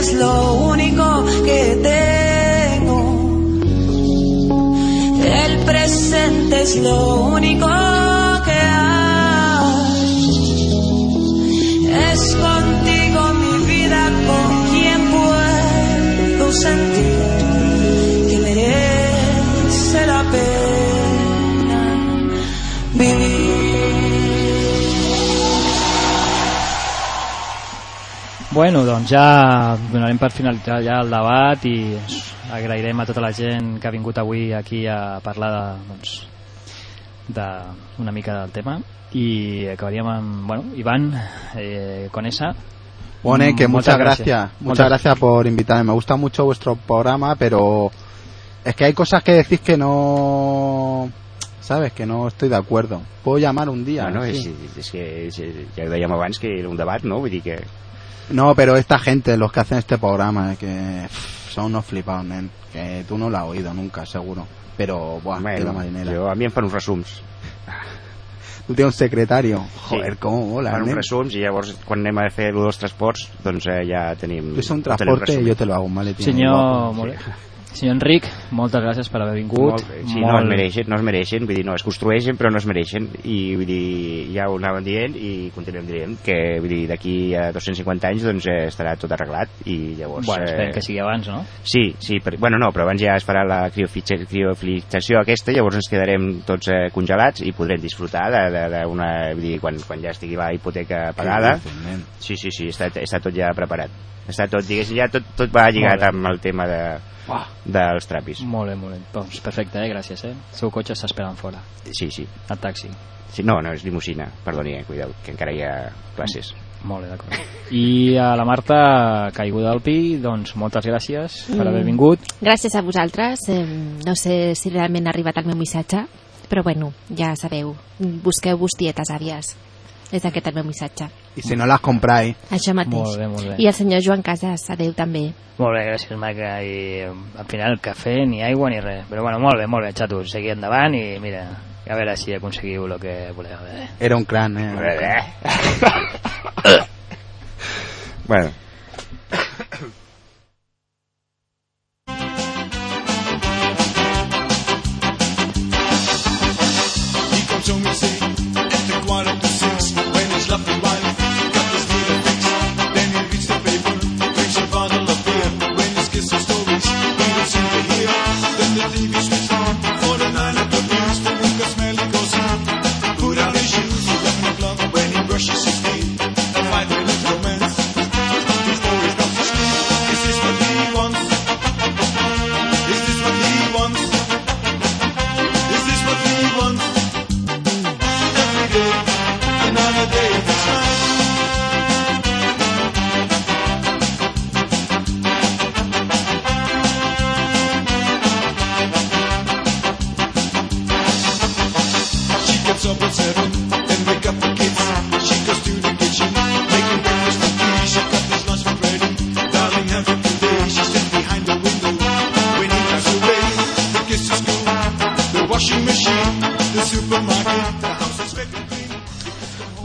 es lo único que tengo. El presente es lo único Bueno, doncs ja donarem per finalitzar ja el debat i ens agrairem a tota la gent que ha vingut avui aquí a parlar de, doncs, de una mica del tema i acabaríem amb, bueno, Iván, eh, con esa Pone que muchas, muchas gracias. gracias, muchas Muchas- gracias por invitarme. Me gusta mucho vuestro programa, pero es que hay cosas que decís que no, sabes, que no estoy de acuerdo. Puedo llamar un día. Bueno, sí. és, és que és, ja ho dèiem abans que era un debat, no? Vull dir que... No, pero esta gente, los que hacen este programa, que pff, son unos flipados, nen. Que tú no lo has oído nunca, seguro. Pero, buah, que la marinera. jo, a mi em fan uns resums. Tú tienes un secretario. Joder, cómo mola, fan uns nen. resums i llavors quan anem a fer dels transports doncs eh, ja tenim... Tú es un transporte yo te lo hago, un maletín. Senyor, molt. Senyor Enric, moltes gràcies per haver vingut. Molt, sí, no es mereixen, no es mereixen, vull dir, no, es construeixen però no es mereixen i vull dir, ja ho anàvem dient i continuem dient que vull dir, d'aquí a 250 anys doncs eh, estarà tot arreglat i llavors... Bueno, esperem eh, que sigui abans, no? Sí, sí, per, bueno, no, però abans ja es farà la criofilització aquesta, llavors ens quedarem tots eh, congelats i podrem disfrutar de- de- d'una... Vull dir, quan, quan ja estigui la hipoteca pagada... Sí, sí, sí, està, està tot ja preparat. Està tot, diguéssim, ja tot, tot va lligat Molt amb el tema de, dels trapis. Molt bé, molt bé. Doncs perfecte, eh? gràcies. Eh? El seu cotxe està esperant fora, Sí, sí. al taxi. sí no, no, és limusina, perdoni, eh, cuideu, que encara hi ha classes. Molt bé, d'acord. I a la Marta Caiguda del Pi, doncs moltes gràcies per haver vingut. Gràcies a vosaltres. Eh, no sé si realment ha arribat el meu missatge, però bueno, ja sabeu. Busqueu-vos tietes àvies. És aquest el meu missatge. Y si no las compráis, Això mateix. Molt bé, molt bé. I el senyor Joan Casas, adeu també. Molt bé, gràcies, Maca. I al final cafè, ni aigua, ni res. Però bueno, molt bé, molt bé, xatos. Seguir endavant i mira, a veure si aconseguiu el que voleu. Eh? era un cran, eh. Era un cran. bueno,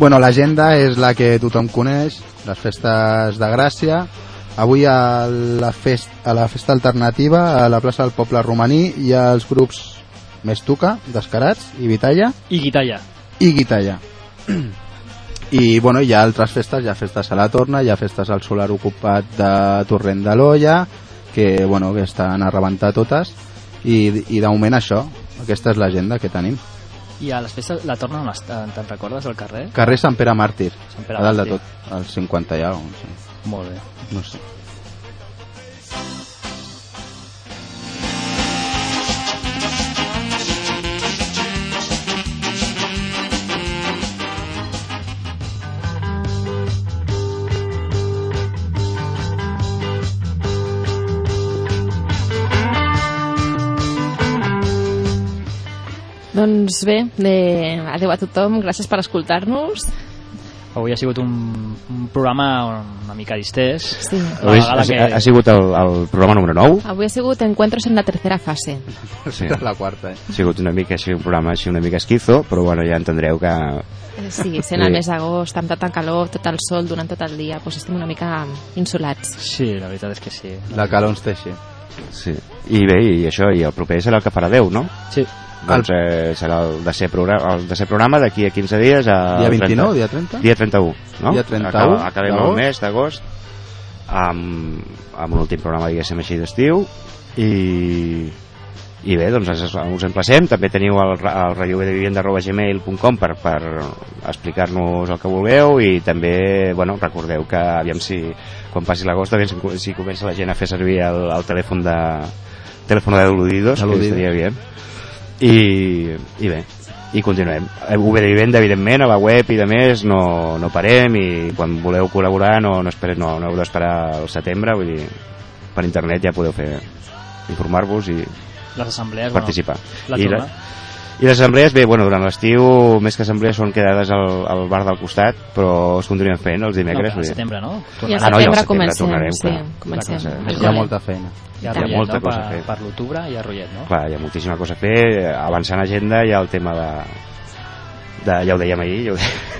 Bueno, l'agenda és la que tothom coneix, les festes de Gràcia. Avui a la, fest, a la festa alternativa, a la plaça del Poble Romaní, hi ha els grups Mestuca, Descarats, i Vitalla, I Guitalla. i Guitalla. I bueno, hi ha altres festes, hi ha festes a la Torna, hi ha festes al solar ocupat de Torrent de l'Olla, que, bueno, que estan a rebentar totes, i, i de moment això, aquesta és l'agenda que tenim. I a les festes, la torna on està? Te'n recordes, al carrer? Carrer Sant Pere Màrtir, Sant Pere a dalt de Màrtir. tot, al 50 i alguna cosa, Molt bé. no sé. Doncs bé, de... adeu a tothom, gràcies per escoltar-nos. Avui ha sigut un, un programa una mica distès. Sí. La ha, que... ha sigut el, el programa número 9 Avui ha sigut encuentros en la tercera fase. Sí. La quarta, eh? ha sigut una mica, sigut un programa així una mica esquizo però bueno, ja entendreu que Eh, Sí, sent el mes d'agost, amb tanta calor, tot el sol durant tot el dia, doncs estem una mica insolats. Sí, la veritat és que sí. La calor ens té així. sí. i bé, i això, i el proper serà el que farà Déu, no? Sí, doncs eh, serà el desè programa, el desè programa d'aquí a 15 dies a Dia 29, dia 30? dia 31 no? Dia 31 Acaba, acabem el mes d'agost amb, amb un últim programa diguéssim així d'estiu. I i bé, doncs us, us emplacem. També teniu el, el radiovedevivenda.gmail.com per, per explicar-nos el que vulgueu i també, bueno, recordeu que aviam si quan passi l'agost aviam si, si comença la gent a fer servir el, el telèfon de telèfon de Ludidos, que estaria bé i, i bé i continuem. Eh, Vivenda, evidentment, a la web i de més, no, no parem i quan voleu col·laborar no, no, espereu, no, no heu d'esperar al setembre, vull dir, per internet ja podeu fer informar-vos i Les assemblees, participar. la I, jornada. I les assemblees, bé, bueno, durant l'estiu, més que assemblees són quedades al, al bar del costat, però es continuen fent els No, dimecres. al vull dir. setembre, no? I al Ah, no, i al setembre setembre comencem, tornarem, sí, clar. comencem. Clar, Hi ha molta feina. Hi ha Hi ha molta no? cosa a fer. per l'octubre hi ha rotllet, no? Clar, hi ha moltíssima cosa a fer, avançant agenda hi ha el tema de, de ja ho dèiem ahir, ja ho dèiem,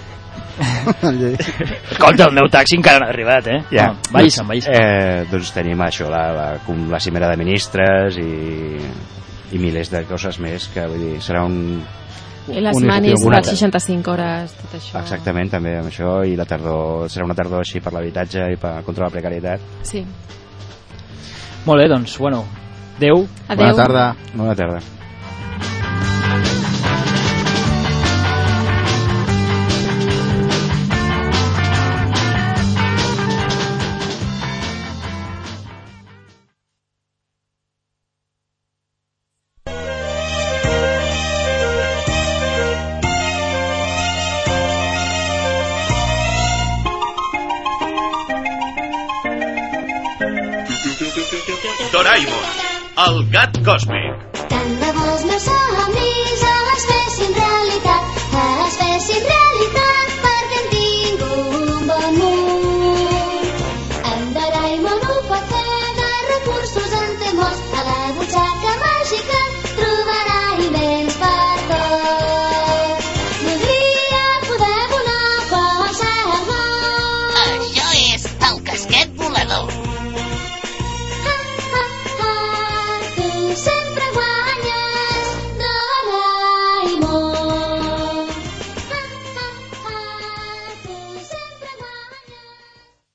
Escolta, el meu taxi encara no ha arribat, eh? Ja. No, vagi-se'n, vagi-se'n. Eh, doncs tenim això, la, la, la cimera de ministres i, i milers de coses més que vull dir, serà un... I les un manis per 65 hores, tot això. Exactament, també amb això, i la tardor serà una tardor així per l'habitatge i per, contra la precarietat. Sí. Molt bé, doncs, bueno, adeu. Adeu. Bona tarda. Bona tarda.